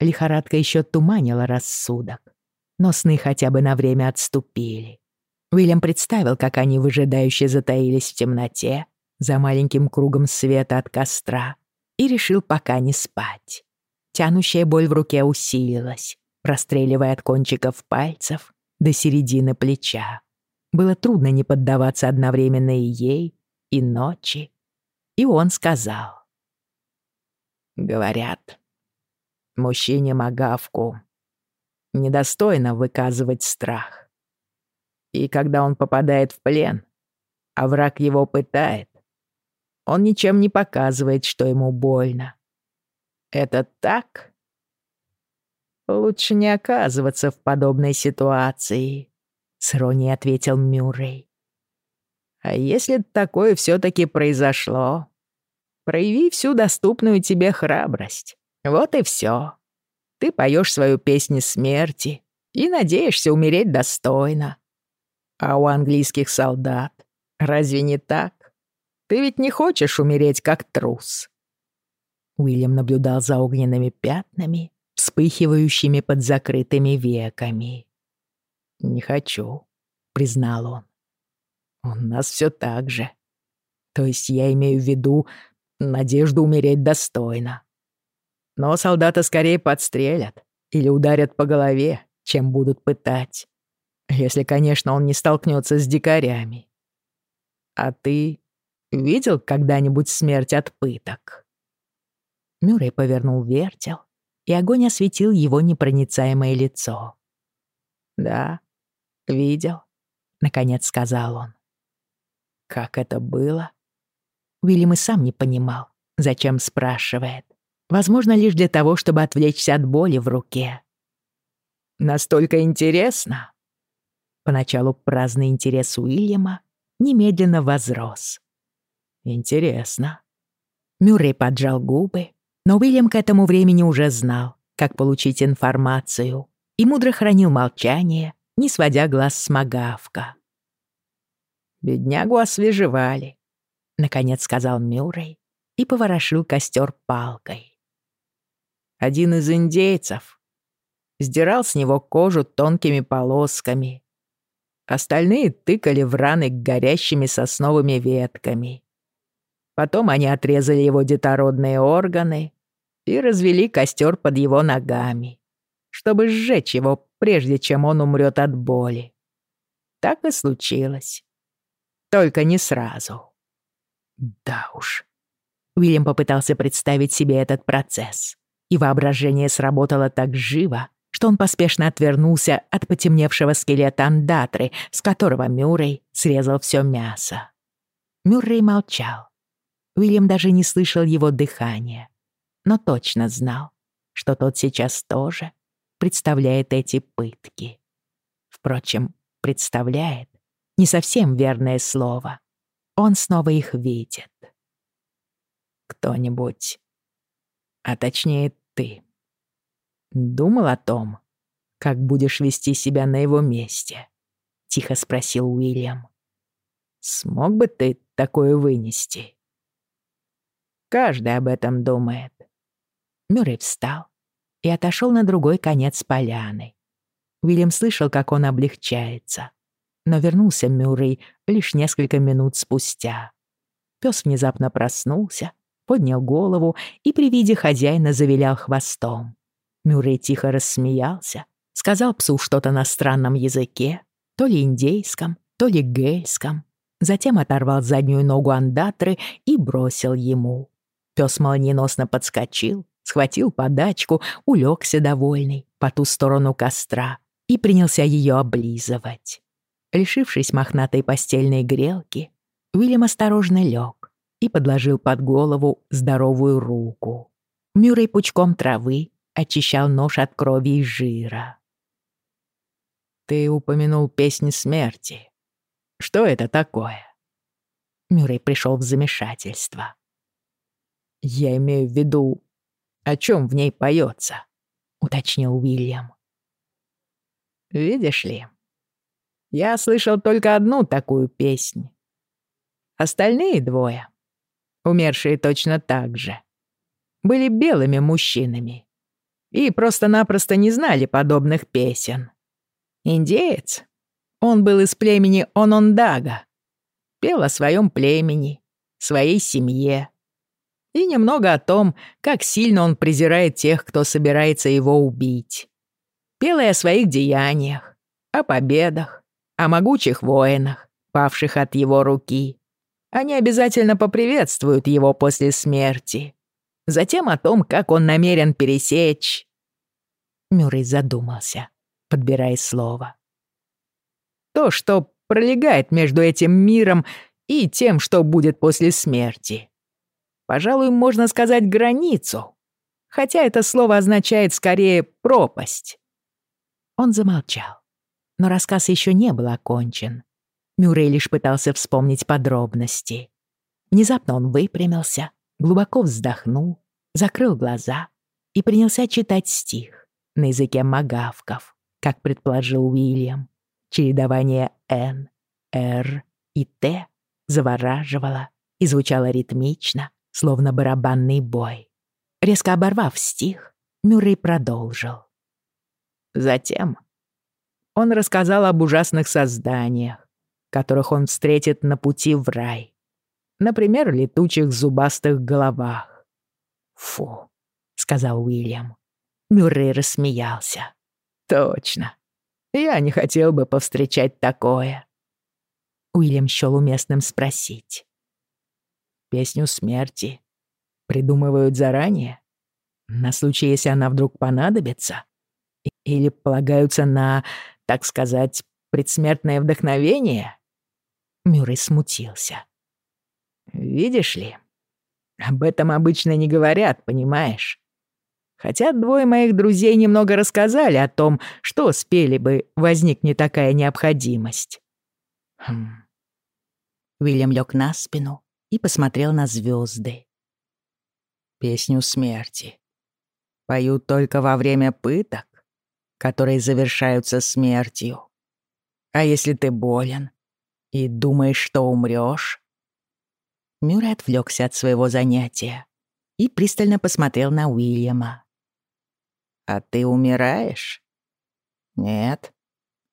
Лихорадка еще туманила рассудок, но сны хотя бы на время отступили. Уильям представил, как они выжидающе затаились в темноте за маленьким кругом света от костра и решил пока не спать. Тянущая боль в руке усилилась, простреливая от кончиков пальцев до середины плеча. Было трудно не поддаваться одновременно и ей, и ночи. И он сказал. Говорят, мужчине Магавку недостойно выказывать страх. И когда он попадает в плен, а враг его пытает, он ничем не показывает, что ему больно. Это так? Лучше не оказываться в подобной ситуации, с иронией ответил Мюррей. А если такое все-таки произошло, прояви всю доступную тебе храбрость. Вот и все. Ты поешь свою песню смерти и надеешься умереть достойно. А у английских солдат разве не так? Ты ведь не хочешь умереть как трус». Уильям наблюдал за огненными пятнами, вспыхивающими под закрытыми веками. «Не хочу», — признал он. «У нас все так же. То есть я имею в виду надежду умереть достойно. Но солдата скорее подстрелят или ударят по голове, чем будут пытать. Если, конечно, он не столкнется с дикарями. А ты Видел когда-нибудь смерть от пыток?» Мюррей повернул вертел, и огонь осветил его непроницаемое лицо. «Да, видел», — наконец сказал он. «Как это было?» Уильям и сам не понимал, зачем спрашивает. Возможно, лишь для того, чтобы отвлечься от боли в руке. «Настолько интересно!» Поначалу праздный интерес Уильяма немедленно возрос. Интересно. Мюррей поджал губы, но Уильям к этому времени уже знал, как получить информацию, и мудро хранил молчание, не сводя глаз с Магавка. «Беднягу освежевали», — наконец сказал Мюррей и поворошил костер палкой. Один из индейцев сдирал с него кожу тонкими полосками. Остальные тыкали в раны горящими сосновыми ветками. Потом они отрезали его детородные органы и развели костер под его ногами, чтобы сжечь его, прежде чем он умрет от боли. Так и случилось. Только не сразу. Да уж. Уильям попытался представить себе этот процесс, и воображение сработало так живо, что он поспешно отвернулся от потемневшего скелета андатры, с которого Мюррей срезал все мясо. Мюррей молчал. Уильям даже не слышал его дыхания, но точно знал, что тот сейчас тоже представляет эти пытки. Впрочем, представляет — не совсем верное слово. Он снова их видит. Кто-нибудь, а точнее ты, думал о том, как будешь вести себя на его месте? Тихо спросил Уильям. Смог бы ты такое вынести? Каждый об этом думает. Мюррей встал и отошел на другой конец поляны. Уильям слышал, как он облегчается. Но вернулся Мюррей лишь несколько минут спустя. Пес внезапно проснулся, поднял голову и при виде хозяина завилял хвостом. Мюррей тихо рассмеялся, сказал псу что-то на странном языке, то ли индейском, то ли гельском. Затем оторвал заднюю ногу андатры и бросил ему. Пес молниеносно подскочил, схватил подачку, улегся довольный по ту сторону костра и принялся ее облизывать. Лишившись мохнатой постельной грелки, Уильям осторожно лег и подложил под голову здоровую руку. Мюррей пучком травы очищал нож от крови и жира. «Ты упомянул песни смерти. Что это такое?» Мюррей пришел в замешательство. «Я имею в виду, о чем в ней поется», — уточнил Уильям. «Видишь ли, я слышал только одну такую песнь. Остальные двое, умершие точно так же, были белыми мужчинами и просто-напросто не знали подобных песен. Индеец, он был из племени Онондага, пел о своем племени, своей семье и немного о том, как сильно он презирает тех, кто собирается его убить. Пел и о своих деяниях, о победах, о могучих воинах, павших от его руки. Они обязательно поприветствуют его после смерти. Затем о том, как он намерен пересечь. Мюррей задумался, подбирая слово. То, что пролегает между этим миром и тем, что будет после смерти. Пожалуй, можно сказать границу, хотя это слово означает скорее пропасть. Он замолчал, но рассказ еще не был окончен. Мюррей лишь пытался вспомнить подробности. Внезапно он выпрямился, глубоко вздохнул, закрыл глаза и принялся читать стих на языке магавков, как предположил Уильям. Чередование «Н», «Р» и «Т» завораживало и звучало ритмично, словно барабанный бой. Резко оборвав стих, Мюррей продолжил. Затем он рассказал об ужасных созданиях, которых он встретит на пути в рай. Например, летучих зубастых головах. «Фу», — сказал Уильям. Мюррей рассмеялся. «Точно. Я не хотел бы повстречать такое». Уильям счёл уместным спросить. «Песню смерти придумывают заранее? На случай, если она вдруг понадобится? Или полагаются на, так сказать, предсмертное вдохновение?» Мюррей смутился. «Видишь ли, об этом обычно не говорят, понимаешь? Хотя двое моих друзей немного рассказали о том, что спели бы, возникне такая необходимость. Хм. Уильям лег на спину и посмотрел на звезды. Песню смерти. Поют только во время пыток, которые завершаются смертью. А если ты болен и думаешь, что умрёшь? Мюррей отвлекся от своего занятия и пристально посмотрел на Уильяма. «А ты умираешь?» «Нет,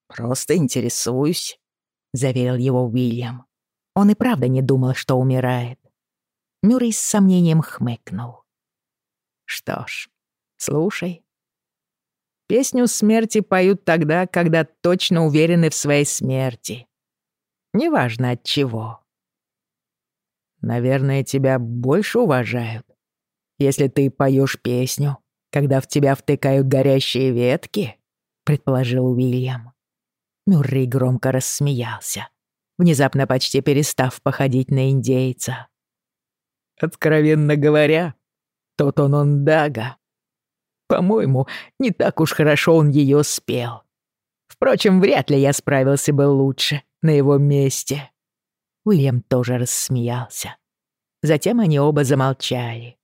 просто интересуюсь», — заверил его Уильям. Он и правда не думал, что умирает. Мюррей с сомнением хмыкнул. «Что ж, слушай. Песню смерти поют тогда, когда точно уверены в своей смерти. Неважно от чего. Наверное, тебя больше уважают, если ты поешь песню, когда в тебя втыкают горящие ветки?» — предположил Уильям. Мюррей громко рассмеялся, внезапно почти перестав походить на индейца. «Откровенно говоря, тот он Ондага. По-моему, не так уж хорошо он ее спел. Впрочем, вряд ли я справился бы лучше на его месте». Уильям тоже рассмеялся. Затем они оба замолчали.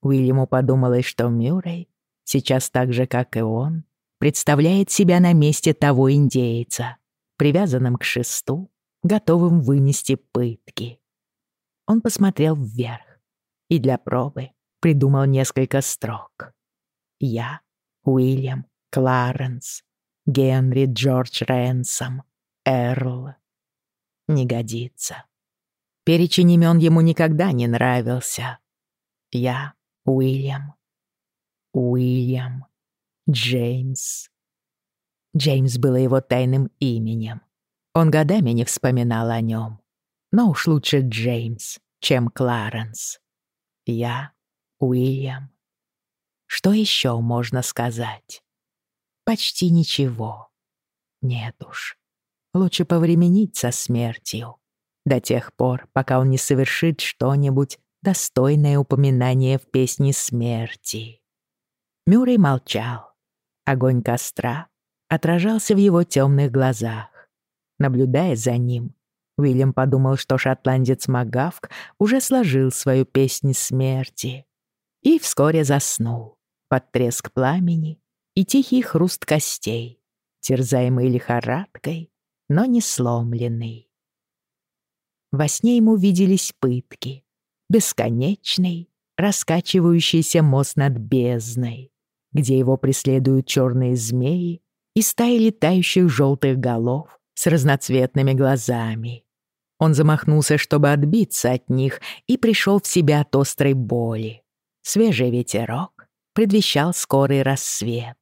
Уильяму подумалось, что Мюррей, сейчас так же, как и он, представляет себя на месте того индейца, привязанным к шесту, готовым вынести пытки. Он посмотрел вверх и для пробы придумал несколько строк. Я, Уильям, Кларенс, Генри Джордж Ренсом, Эрл. Не годится. Перечень имен ему никогда не нравился. Я, Уильям. Уильям. Джеймс. Джеймс было его тайным именем. Он годами не вспоминал о нем. Но уж лучше Джеймс, чем Кларенс. Я, Уильям. Что еще можно сказать? Почти ничего. Нет уж. Лучше повременить со смертью. До тех пор, пока он не совершит что-нибудь, достойное упоминание в песне смерти. Мюррей молчал. Огонь костра отражался в его темных глазах. Наблюдая за ним, Уильям подумал, что шотландец Магавк уже сложил свою песнь смерти. И вскоре заснул под треск пламени и тихий хруст костей, терзаемый лихорадкой, но не сломленный. Во сне ему виделись пытки, бесконечный, раскачивающийся мост над бездной, где его преследуют черные змеи и стаи летающих желтых голов с разноцветными глазами. Он замахнулся, чтобы отбиться от них, и пришел в себя от острой боли. Свежий ветерок предвещал скорый рассвет.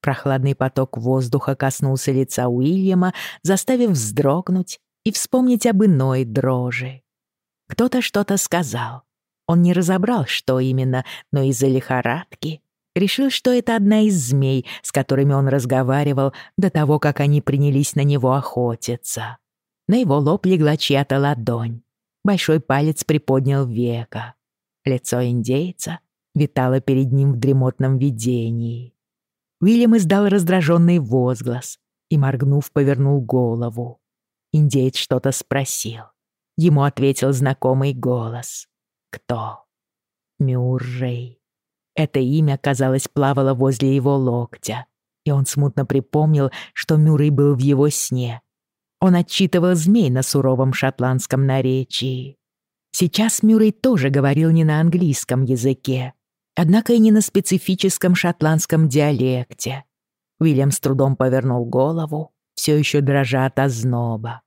Прохладный поток воздуха коснулся лица Уильяма, заставив вздрогнуть и вспомнить об иной дрожи. Кто-то что-то сказал. Он не разобрал, что именно, но из-за лихорадки решил, что это одна из змей, с которыми он разговаривал до того, как они принялись на него охотиться. На его лоб легла чья-то ладонь. Большой палец приподнял века. Лицо индейца витало перед ним в дремотном видении. Уильям издал раздраженный возглас и, моргнув, повернул голову. Индеец что-то спросил. Ему ответил знакомый голос. «Кто?» «Мюррей». Это имя, казалось, плавало возле его локтя, и он смутно припомнил, что Мюррей был в его сне, он отчитывал змей на суровом шотландском наречии. Сейчас Мюррей тоже говорил не на английском языке, однако и не на специфическом шотландском диалекте. Уильям с трудом повернул голову, все еще дрожа от озноба.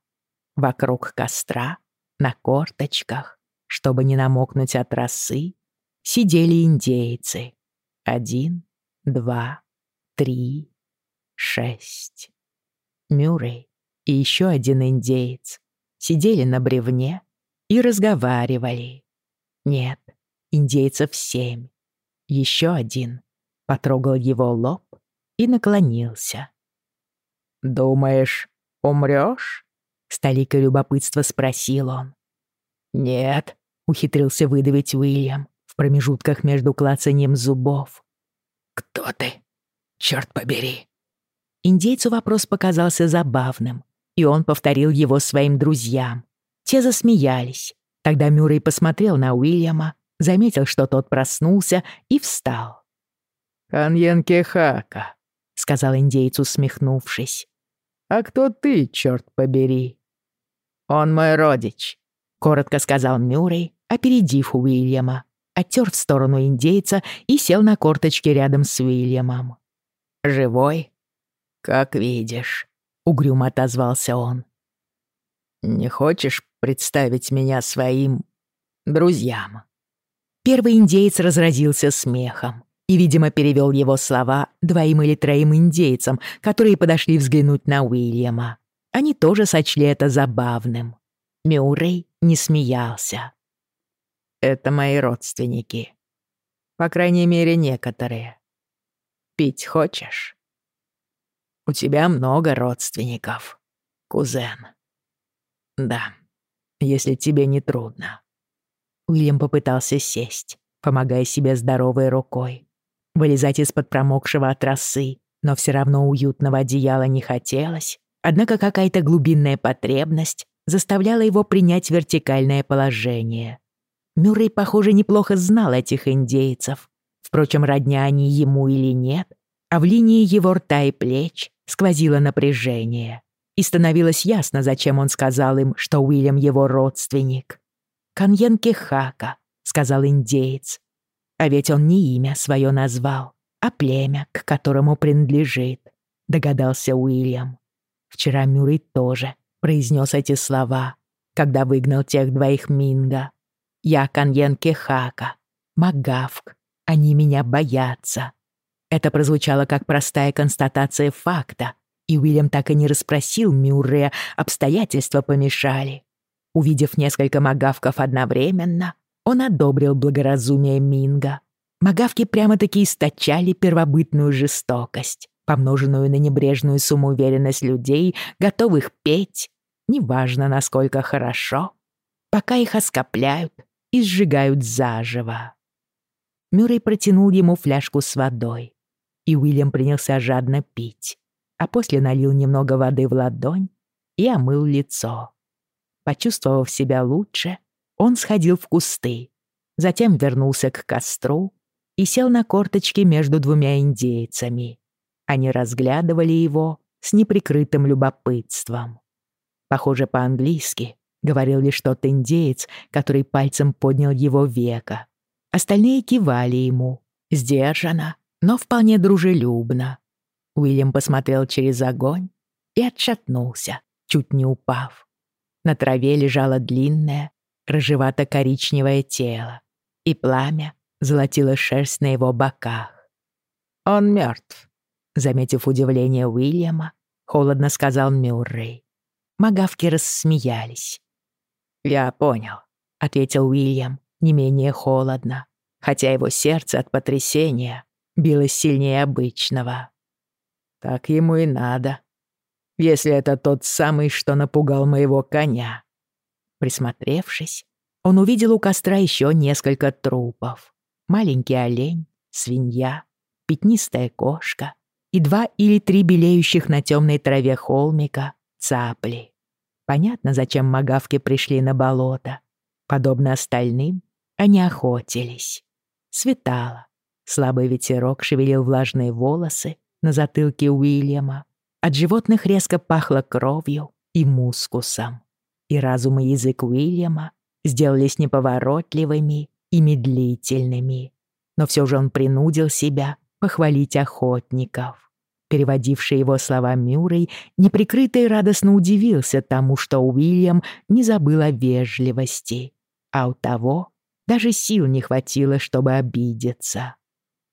Вокруг костра, на корточках, чтобы не намокнуть от росы, сидели индейцы. Один, два, три, шесть. Мюррей и еще один индеец сидели на бревне и разговаривали. Нет, индейцев семь. Еще один потрогал его лоб и наклонился. «Думаешь, умрёшь?» — столика любопытства спросил он. «Нет», — ухитрился выдавить Уильям в промежутках между клацанием зубов. «Кто ты? Чёрт побери!» Индейцу вопрос показался забавным, и он повторил его своим друзьям. Те засмеялись. Тогда Мюррей посмотрел на Уильяма, заметил, что тот проснулся и встал. «Каньенке Хака», — сказал индейец, усмехнувшись. «А кто ты, черт побери?» «Он мой родич», — коротко сказал Мюррей, опередив Уильяма, оттер в сторону индейца и сел на корточки рядом с Уильямом. «Живой?» «Как видишь». — угрюмо отозвался он. «Не хочешь представить меня своим друзьям?» Первый индейец разразился смехом и, видимо, перевел его слова двоим или троим индейцам, которые подошли взглянуть на Уильяма. Они тоже сочли это забавным. Мюррей не смеялся. «Это мои родственники. По крайней мере, некоторые. Пить хочешь?» У тебя много родственников, кузен. Да, если тебе не трудно. Уильям попытался сесть, помогая себе здоровой рукой. Вылезать из-под промокшего от росы, но все равно уютного одеяла не хотелось, однако какая-то глубинная потребность заставляла его принять вертикальное положение. Мюррей, похоже, неплохо знал этих индейцев. Впрочем, родня они ему или нет, а в линии его рта и плеч сквозило напряжение. И становилось ясно, зачем он сказал им, что Уильям его родственник. «Каньен Кехака», — сказал индеец. А ведь он не имя свое назвал, а племя, к которому принадлежит, догадался Уильям. Вчера Мюррей тоже произнес эти слова, когда выгнал тех двоих Минга. «Я Каньен Кехака, Магавк, они меня боятся». Это прозвучало как простая констатация факта, и Уильям так и не расспросил Мюррея, обстоятельства помешали. Увидев несколько магавков одновременно, он одобрил благоразумие Минга. Магавки прямо-таки источали первобытную жестокость, помноженную на небрежную самоуверенность людей, готовых петь, неважно насколько хорошо, пока их оскопляют и сжигают заживо. Мюррей протянул ему фляжку с водой и Уильям принялся жадно пить, а после налил немного воды в ладонь и омыл лицо. Почувствовав себя лучше, он сходил в кусты, затем вернулся к костру и сел на корточки между двумя индейцами. Они разглядывали его с неприкрытым любопытством. Похоже, по-английски говорил лишь тот индеец, который пальцем поднял его века. Остальные кивали ему, сдержанно, но вполне дружелюбно. Уильям посмотрел через огонь и отшатнулся, чуть не упав. На траве лежало длинное, рыжевато-коричневое тело, и пламя золотило шерсть на его боках. «Он мертв», — заметив удивление Уильяма, холодно сказал Мюррей. Магавки рассмеялись. «Я понял», — ответил Уильям, не менее холодно, хотя его сердце от потрясения билось сильнее обычного. «Так ему и надо. Если это тот самый, что напугал моего коня». Присмотревшись, он увидел у костра еще несколько трупов. Маленький олень, свинья, пятнистая кошка и два или три белеющих на темной траве холмика цапли. Понятно, зачем магавки пришли на болото. Подобно остальным, они охотились. Светало. Слабый ветерок шевелил влажные волосы на затылке Уильяма. От животных резко пахло кровью и мускусом. И разум и язык Уильяма сделались неповоротливыми и медлительными. Но все же он принудил себя похвалить охотников. Переводивший его слова Мюррей неприкрыто и радостно удивился тому, что Уильям не забыл о вежливости, а у того даже сил не хватило, чтобы обидеться.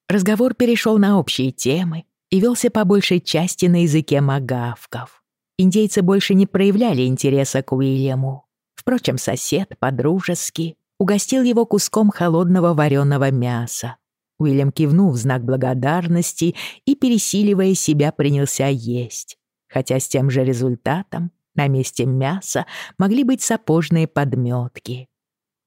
Разговор перешел на общие темы и велся по большей части на языке магавков. Индейцы больше не проявляли интереса к Уильяму. Впрочем, сосед по-дружески угостил его куском холодного вареного мяса, Уильям кивнул в знак благодарности и, пересиливая себя, принялся есть. Хотя с тем же результатом на месте мяса могли быть сапожные подметки.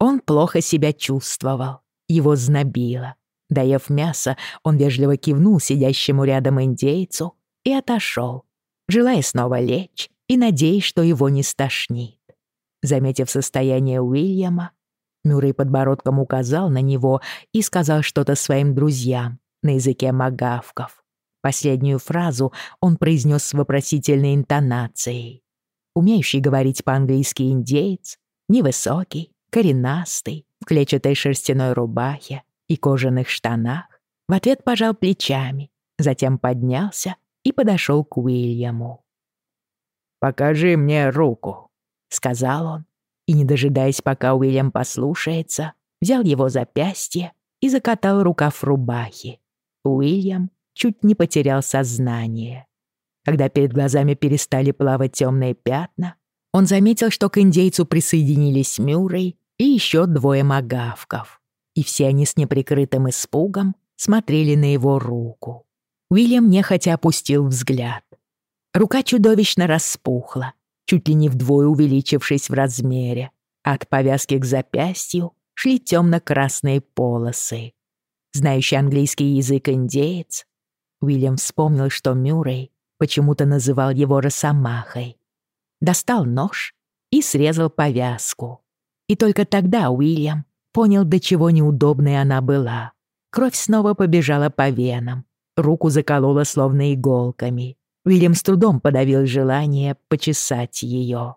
Он плохо себя чувствовал, его знобило. Доев мясо, он вежливо кивнул сидящему рядом индейцу и отошел, желая снова лечь и надеясь, что его не стошнит. Заметив состояние Уильяма, Мюррей подбородком указал на него и сказал что-то своим друзьям на языке магавков. Последнюю фразу он произнес с вопросительной интонацией. Умеющий говорить по-английски индеец, невысокий, коренастый, в клетчатой шерстяной рубахе и кожаных штанах, в ответ пожал плечами, затем поднялся и подошел к Уильяму. «Покажи мне руку», — сказал он, и, не дожидаясь, пока Уильям послушается, взял его запястье и закатал рукав рубахи. Уильям чуть не потерял сознание. Когда перед глазами перестали плавать темные пятна, он заметил, что к индейцу присоединились Мюррей и еще двое магавков. И все они с неприкрытым испугом смотрели на его руку. Уильям нехотя опустил взгляд. Рука чудовищно распухла, чуть ли не вдвое увеличившись в размере. От повязки к запястью шли темно-красные полосы. Знающий английский язык индеец, Уильям вспомнил, что Мюррей почему-то называл его росомахой. Достал нож и срезал повязку. И только тогда Уильям понял, до чего неудобной она была. Кровь снова побежала по венам, руку заколола словно иголками. Уильям с трудом подавил желание почесать ее.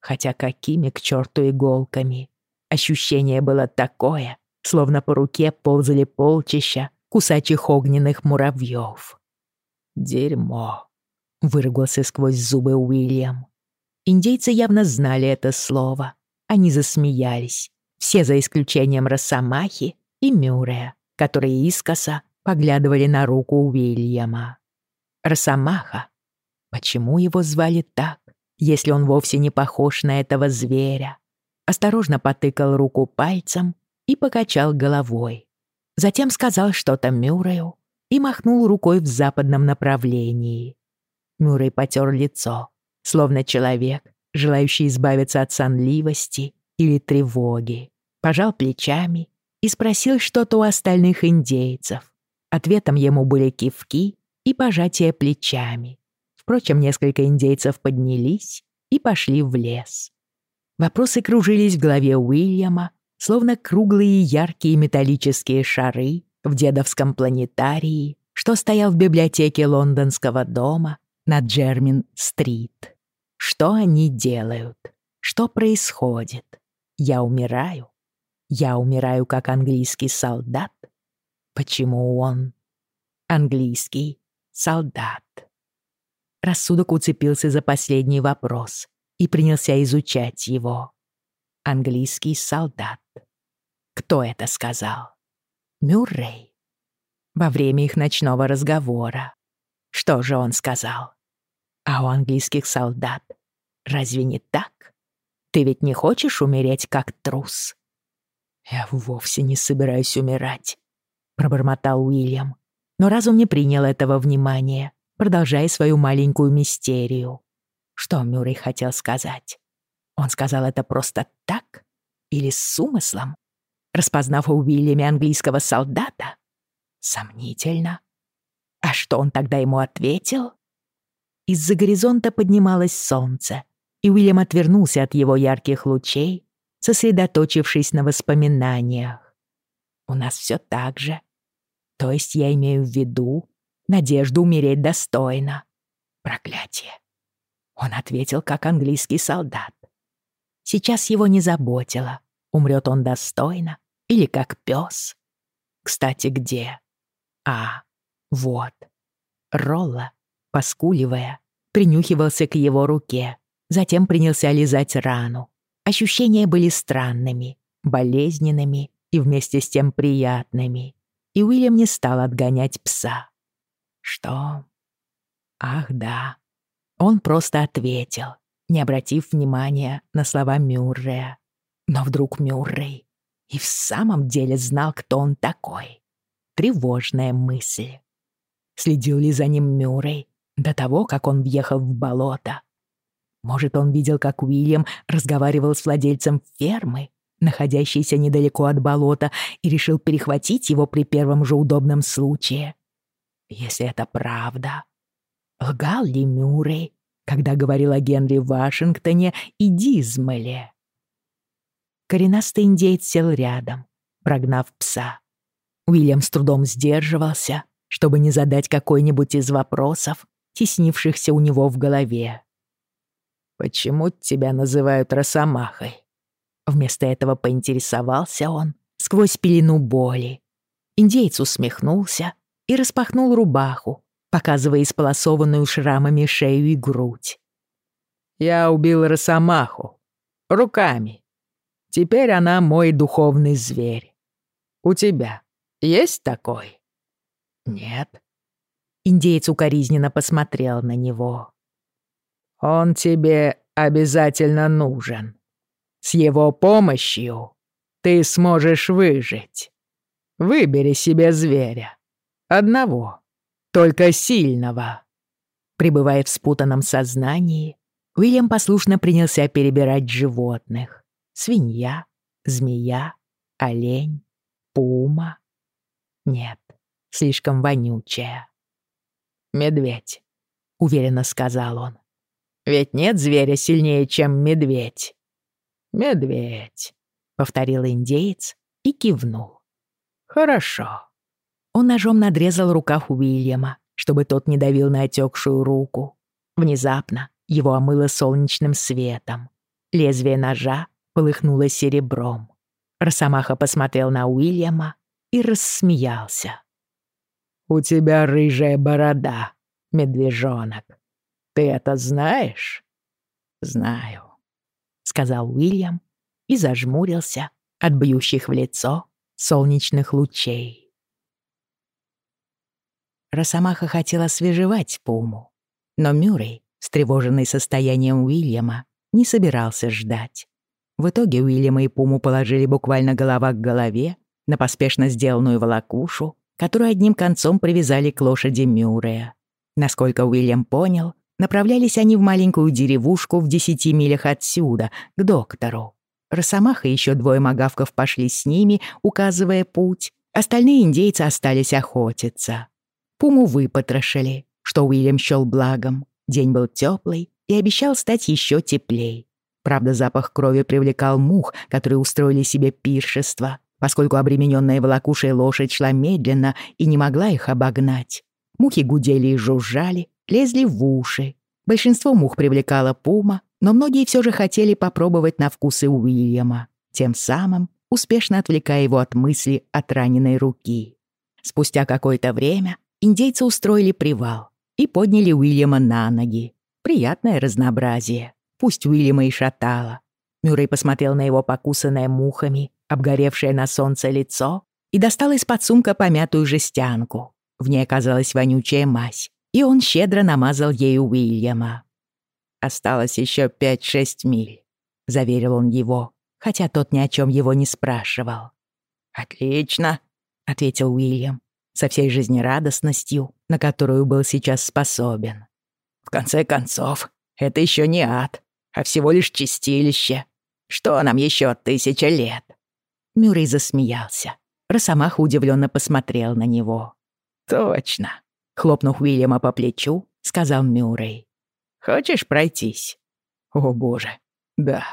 Хотя какими к черту иголками. Ощущение было такое, словно по руке ползали полчища кусачих огненных муравьев. «Дерьмо», — выругался сквозь зубы Уильям. Индейцы явно знали это слово. Они засмеялись. Все за исключением Росомахи и Мюррея, которые искоса поглядывали на руку Уильяма. Росомаха. Почему его звали так, если он вовсе не похож на этого зверя? Осторожно потыкал руку пальцем и покачал головой. Затем сказал что-то Мюррею и махнул рукой в западном направлении. Мюррей потер лицо, словно человек, желающий избавиться от сонливости или тревоги. Пожал плечами и спросил что-то у остальных индейцев. Ответом ему были кивки и пожатие плечами. Впрочем, несколько индейцев поднялись и пошли в лес. Вопросы кружились в голове Уильяма, словно круглые яркие металлические шары в дедовском планетарии, что стоял в библиотеке лондонского дома на Джермин-стрит. Что они делают? Что происходит? Я умираю? Я умираю как английский солдат? Почему он английский солдат? Рассудок уцепился за последний вопрос и принялся изучать его. Английский солдат. Кто это сказал? Мюррей. Во время их ночного разговора. Что же он сказал? А у английских солдат разве не так? Ты ведь не хочешь умереть как трус? Я вовсе не собираюсь умирать, пробормотал Уильям. Но разум не принял этого внимания продолжая свою маленькую мистерию. Что Мюррей хотел сказать? Он сказал это просто так? Или с умыслом? Распознав у Уильяме английского солдата? Сомнительно. А что он тогда ему ответил? Из-за горизонта поднималось солнце, и Уильям отвернулся от его ярких лучей, сосредоточившись на воспоминаниях. «У нас все так же. То есть я имею в виду, надежду умереть достойно. Проклятие. Он ответил, как английский солдат. Сейчас его не заботило, умрет он достойно или как пес. Кстати, где? А, вот. Ролла, поскуливая, принюхивался к его руке, затем принялся лизать рану. Ощущения были странными, болезненными и вместе с тем приятными. И Уильям не стал отгонять пса. Что? Ах, да. Он просто ответил, не обратив внимания на слова Мюррея. Но вдруг Мюррей и в самом деле знал, кто он такой. Тревожная мысль. Следил ли за ним Мюррей до того, как он въехал в болото? Может, он видел, как Уильям разговаривал с владельцем фермы, находящейся недалеко от болота, и решил перехватить его при первом же удобном случае? Если это правда, лгал ли Мюррей, когда говорил о Генри Вашингтоне и Дизмале? Коренастый индейец сел рядом, прогнав пса. Уильям с трудом сдерживался, чтобы не задать какой-нибудь из вопросов, теснившихся у него в голове. «Почему тебя называют Росомахой?» Вместо этого поинтересовался он сквозь пелену боли. Индейец усмехнулся и распахнул рубаху, показывая исполосованную шрамами шею и грудь. «Я убил Росомаху. Руками. Теперь она мой духовный зверь. У тебя есть такой?» «Нет». Индеец укоризненно посмотрел на него. «Он тебе обязательно нужен. С его помощью ты сможешь выжить. Выбери себе зверя. Одного. Только сильного. Пребывая в спутанном сознании, Уильям послушно принялся перебирать животных. Свинья, змея, олень, пума. Нет, слишком вонючая. «Медведь», — уверенно сказал он. «Ведь нет зверя сильнее, чем медведь». «Медведь», — повторил индеец и кивнул. «Хорошо». Он ножом надрезал рукав Уильяма, чтобы тот не давил на отекшую руку. Внезапно его омыло солнечным светом. Лезвие ножа полыхнуло серебром. Росомаха посмотрел на Уильяма и рассмеялся. «У тебя рыжая борода, медвежонок. Ты это знаешь?» «Знаю», — сказал Уильям и зажмурился от бьющих в лицо солнечных лучей. Росомаха хотела свежевать Пуму. Но Мюррей, встревоженный состоянием Уильяма, не собирался ждать. В итоге Уильяма и Пуму положили буквально голова к голове на поспешно сделанную волокушу, которую одним концом привязали к лошади Мюррея. Насколько Уильям понял, направлялись они в маленькую деревушку в десяти милях отсюда, к доктору. Росомаха и еще двое магавков пошли с ними, указывая путь. Остальные индейцы остались охотиться. Пуму выпотрошили, что Уильям счёл благом. День был теплый и обещал стать еще теплей. Правда, запах крови привлекал мух, которые устроили себе пиршество, поскольку обремененная волокушей лошадь шла медленно и не могла их обогнать. Мухи гудели и жужжали, лезли в уши. Большинство мух привлекала пума, но многие все же хотели попробовать на вкусы Уильяма, тем самым успешно отвлекая его от мысли от раненой руки. Спустя какое-то время индейцы устроили привал и подняли Уильяма на ноги. Приятное разнообразие. Пусть Уильяма и шатало. Мюррей посмотрел на его покусанное мухами, обгоревшее на солнце лицо и достал из-под сумка помятую жестянку. В ней оказалась вонючая мазь, и он щедро намазал ею Уильяма. «Осталось еще пять-шесть миль», — заверил он его, хотя тот ни о чем его не спрашивал. «Отлично», — ответил Уильям, со всей жизнерадостностью, на которую был сейчас способен. «В конце концов, это еще не ад, а всего лишь чистилище. Что нам еще тысяча лет?» Мюррей засмеялся. Росомаха удивленно посмотрел на него. «Точно», — хлопнув Уильяма по плечу, сказал Мюррей. «Хочешь пройтись?» «О, боже, да».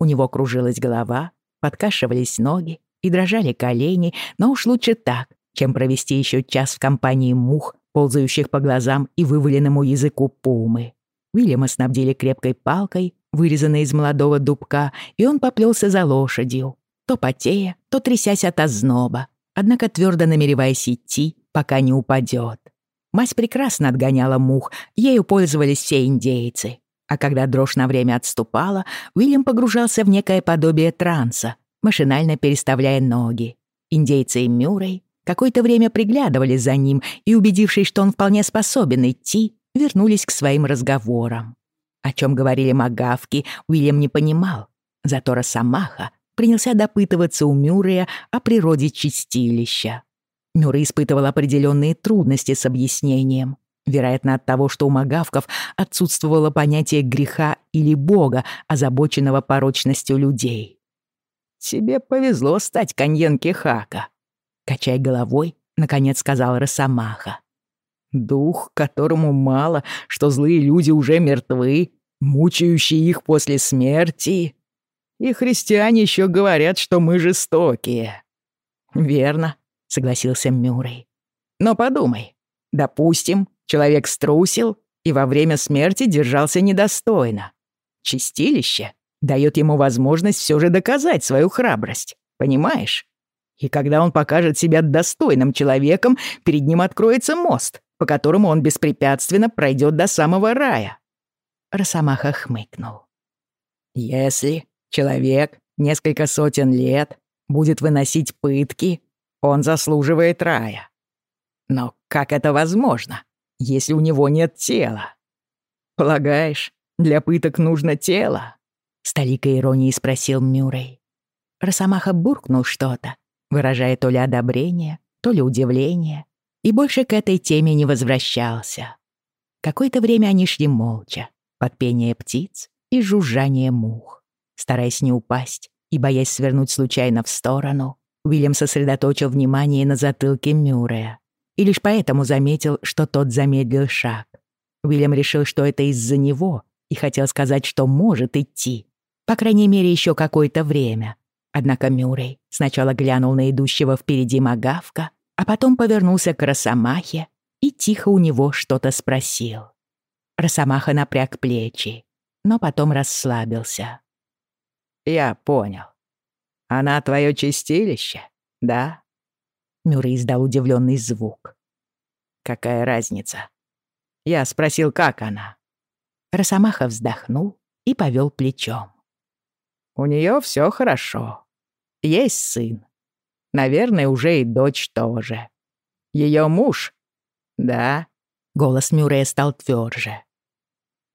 У него кружилась голова, подкашивались ноги и дрожали колени, но уж лучше так, чем провести еще час в компании мух, ползающих по глазам и вываленному языку пумы. Уильяма снабдили крепкой палкой, вырезанной из молодого дубка, и он поплелся за лошадью, то потея, то трясясь от озноба, однако твердо намереваясь идти, пока не упадет. Мать прекрасно отгоняла мух, ею пользовались все индейцы. А когда дрожь на время отступала, Уильям погружался в некое подобие транса, машинально переставляя ноги. Индейцы и Мюррей какое-то время приглядывали за ним и, убедившись, что он вполне способен идти, вернулись к своим разговорам. О чем говорили магавки, Уильям не понимал. Зато Росомаха принялся допытываться у Мюррея о природе чистилища. Мюррей испытывал определенные трудности с объяснением. Вероятно, от того, что у магавков отсутствовало понятие греха или бога, озабоченного порочностью людей. «Тебе повезло стать коньенки Хака», — качая головой, наконец сказал Росомаха. Дух, которому мало, что злые люди уже мертвы, мучающие их после смерти. И христиане еще говорят, что мы жестокие. Верно, согласился Мюррей. Но подумай, допустим, человек струсил и во время смерти держался недостойно. Чистилище дает ему возможность все же доказать свою храбрость, понимаешь? И когда он покажет себя достойным человеком, перед ним откроется мост, по которому он беспрепятственно пройдет до самого рая. Росомаха хмыкнул. Если человек несколько сотен лет будет выносить пытки, он заслуживает рая. Но как это возможно, если у него нет тела? Полагаешь, для пыток нужно тело? С иронии спросил Мюррей. Росомаха буркнул что-то, выражая то ли одобрение, то ли удивление, и больше к этой теме не возвращался. Какое-то время они шли молча, под пение птиц и жужжание мух. Стараясь не упасть и боясь свернуть случайно в сторону, Уильям сосредоточил внимание на затылке Мюррея и лишь поэтому заметил, что тот замедлил шаг. Уильям решил, что это из-за него, и хотел сказать, что может идти, по крайней мере, еще какое-то время. Однако Мюррей сначала глянул на идущего впереди Магавка, а потом повернулся к Росомахе и тихо у него что-то спросил. Росомаха напряг плечи, но потом расслабился. «Я понял. Она твое чистилище, да?» Мюррей издал удивленный звук. «Какая разница?» Я спросил, как она. Росомаха вздохнул и повел плечом. «У нее все хорошо. Есть сын. Наверное, уже и дочь тоже. Ее муж? Да. Голос Мюррея стал тверже.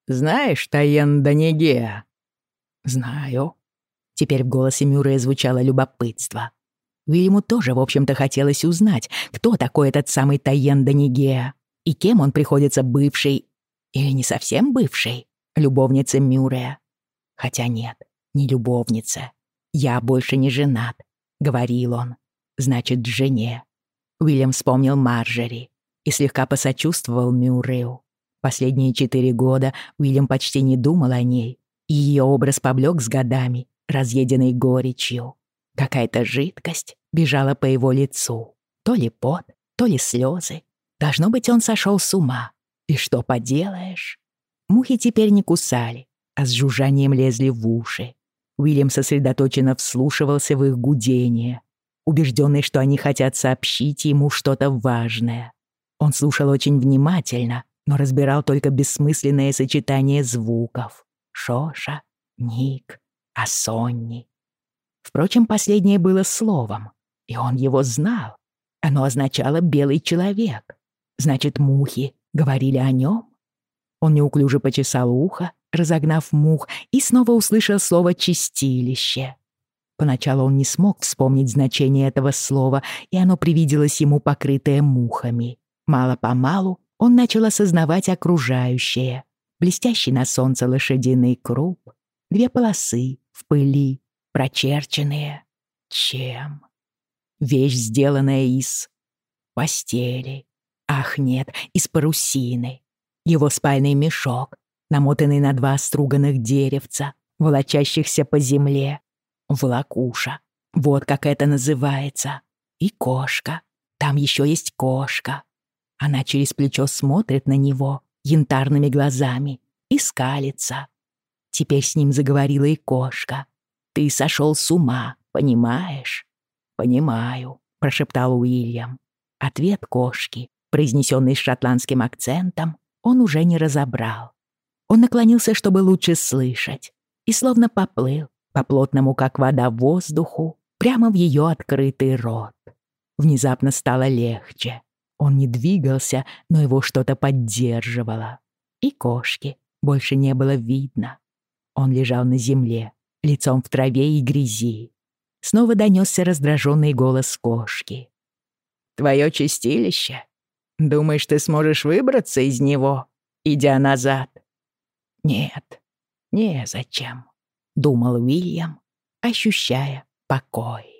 Знаешь Таен Данигеа? Знаю. Теперь в голосе Мюррея звучало любопытство. Вильяму тоже, в общем-то, хотелось узнать, кто такой этот самый Таен Данигеа и кем он приходится бывший, или не совсем бывший, любовнице Мюррея. Хотя нет, не любовница. Я больше не женат, — говорил он значит, жене. Уильям вспомнил Марджери и слегка посочувствовал Мюррею. Последние четыре года Уильям почти не думал о ней, и ее образ поблек с годами, разъеденный горечью. Какая-то жидкость бежала по его лицу. То ли пот, то ли слезы. Должно быть, он сошел с ума. И что поделаешь? Мухи теперь не кусали, а с жужжанием лезли в уши. Уильям сосредоточенно вслушивался в их гудение, убежденный, что они хотят сообщить ему что-то важное. Он слушал очень внимательно, но разбирал только бессмысленное сочетание звуков. Шоша, Ник, Асонни. Впрочем, последнее было словом, и он его знал. Оно означало «белый человек». Значит, мухи говорили о нем? Он неуклюже почесал ухо, разогнав мух, и снова услышал слово «чистилище». Поначалу он не смог вспомнить значение этого слова, и оно привиделось ему покрытое мухами. Мало-помалу он начал осознавать окружающее. Блестящий на солнце лошадиный круп, две полосы в пыли, прочерченные. Чем? Вещь, сделанная из постели. Ах нет, из парусины. Его спальный мешок, намотанный на два струганных деревца, волочащихся по земле. Волокуша. Вот как это называется. И кошка. Там еще есть кошка. Она через плечо смотрит на него янтарными глазами и скалится. Теперь с ним заговорила и кошка. «Ты сошел с ума, понимаешь?» «Понимаю», — прошептал Уильям. Ответ кошки, произнесенный с шотландским акцентом, он уже не разобрал. Он наклонился, чтобы лучше слышать, и словно поплыл по плотному, как вода, воздуху, прямо в ее открытый рот. Внезапно стало легче. Он не двигался, но его что-то поддерживало. И кошки больше не было видно. Он лежал на земле, лицом в траве и грязи. Снова донесся раздраженный голос кошки. «Твое чистилище? Думаешь, ты сможешь выбраться из него, идя назад?» «Нет, незачем», — думал Уильям, ощущая покой.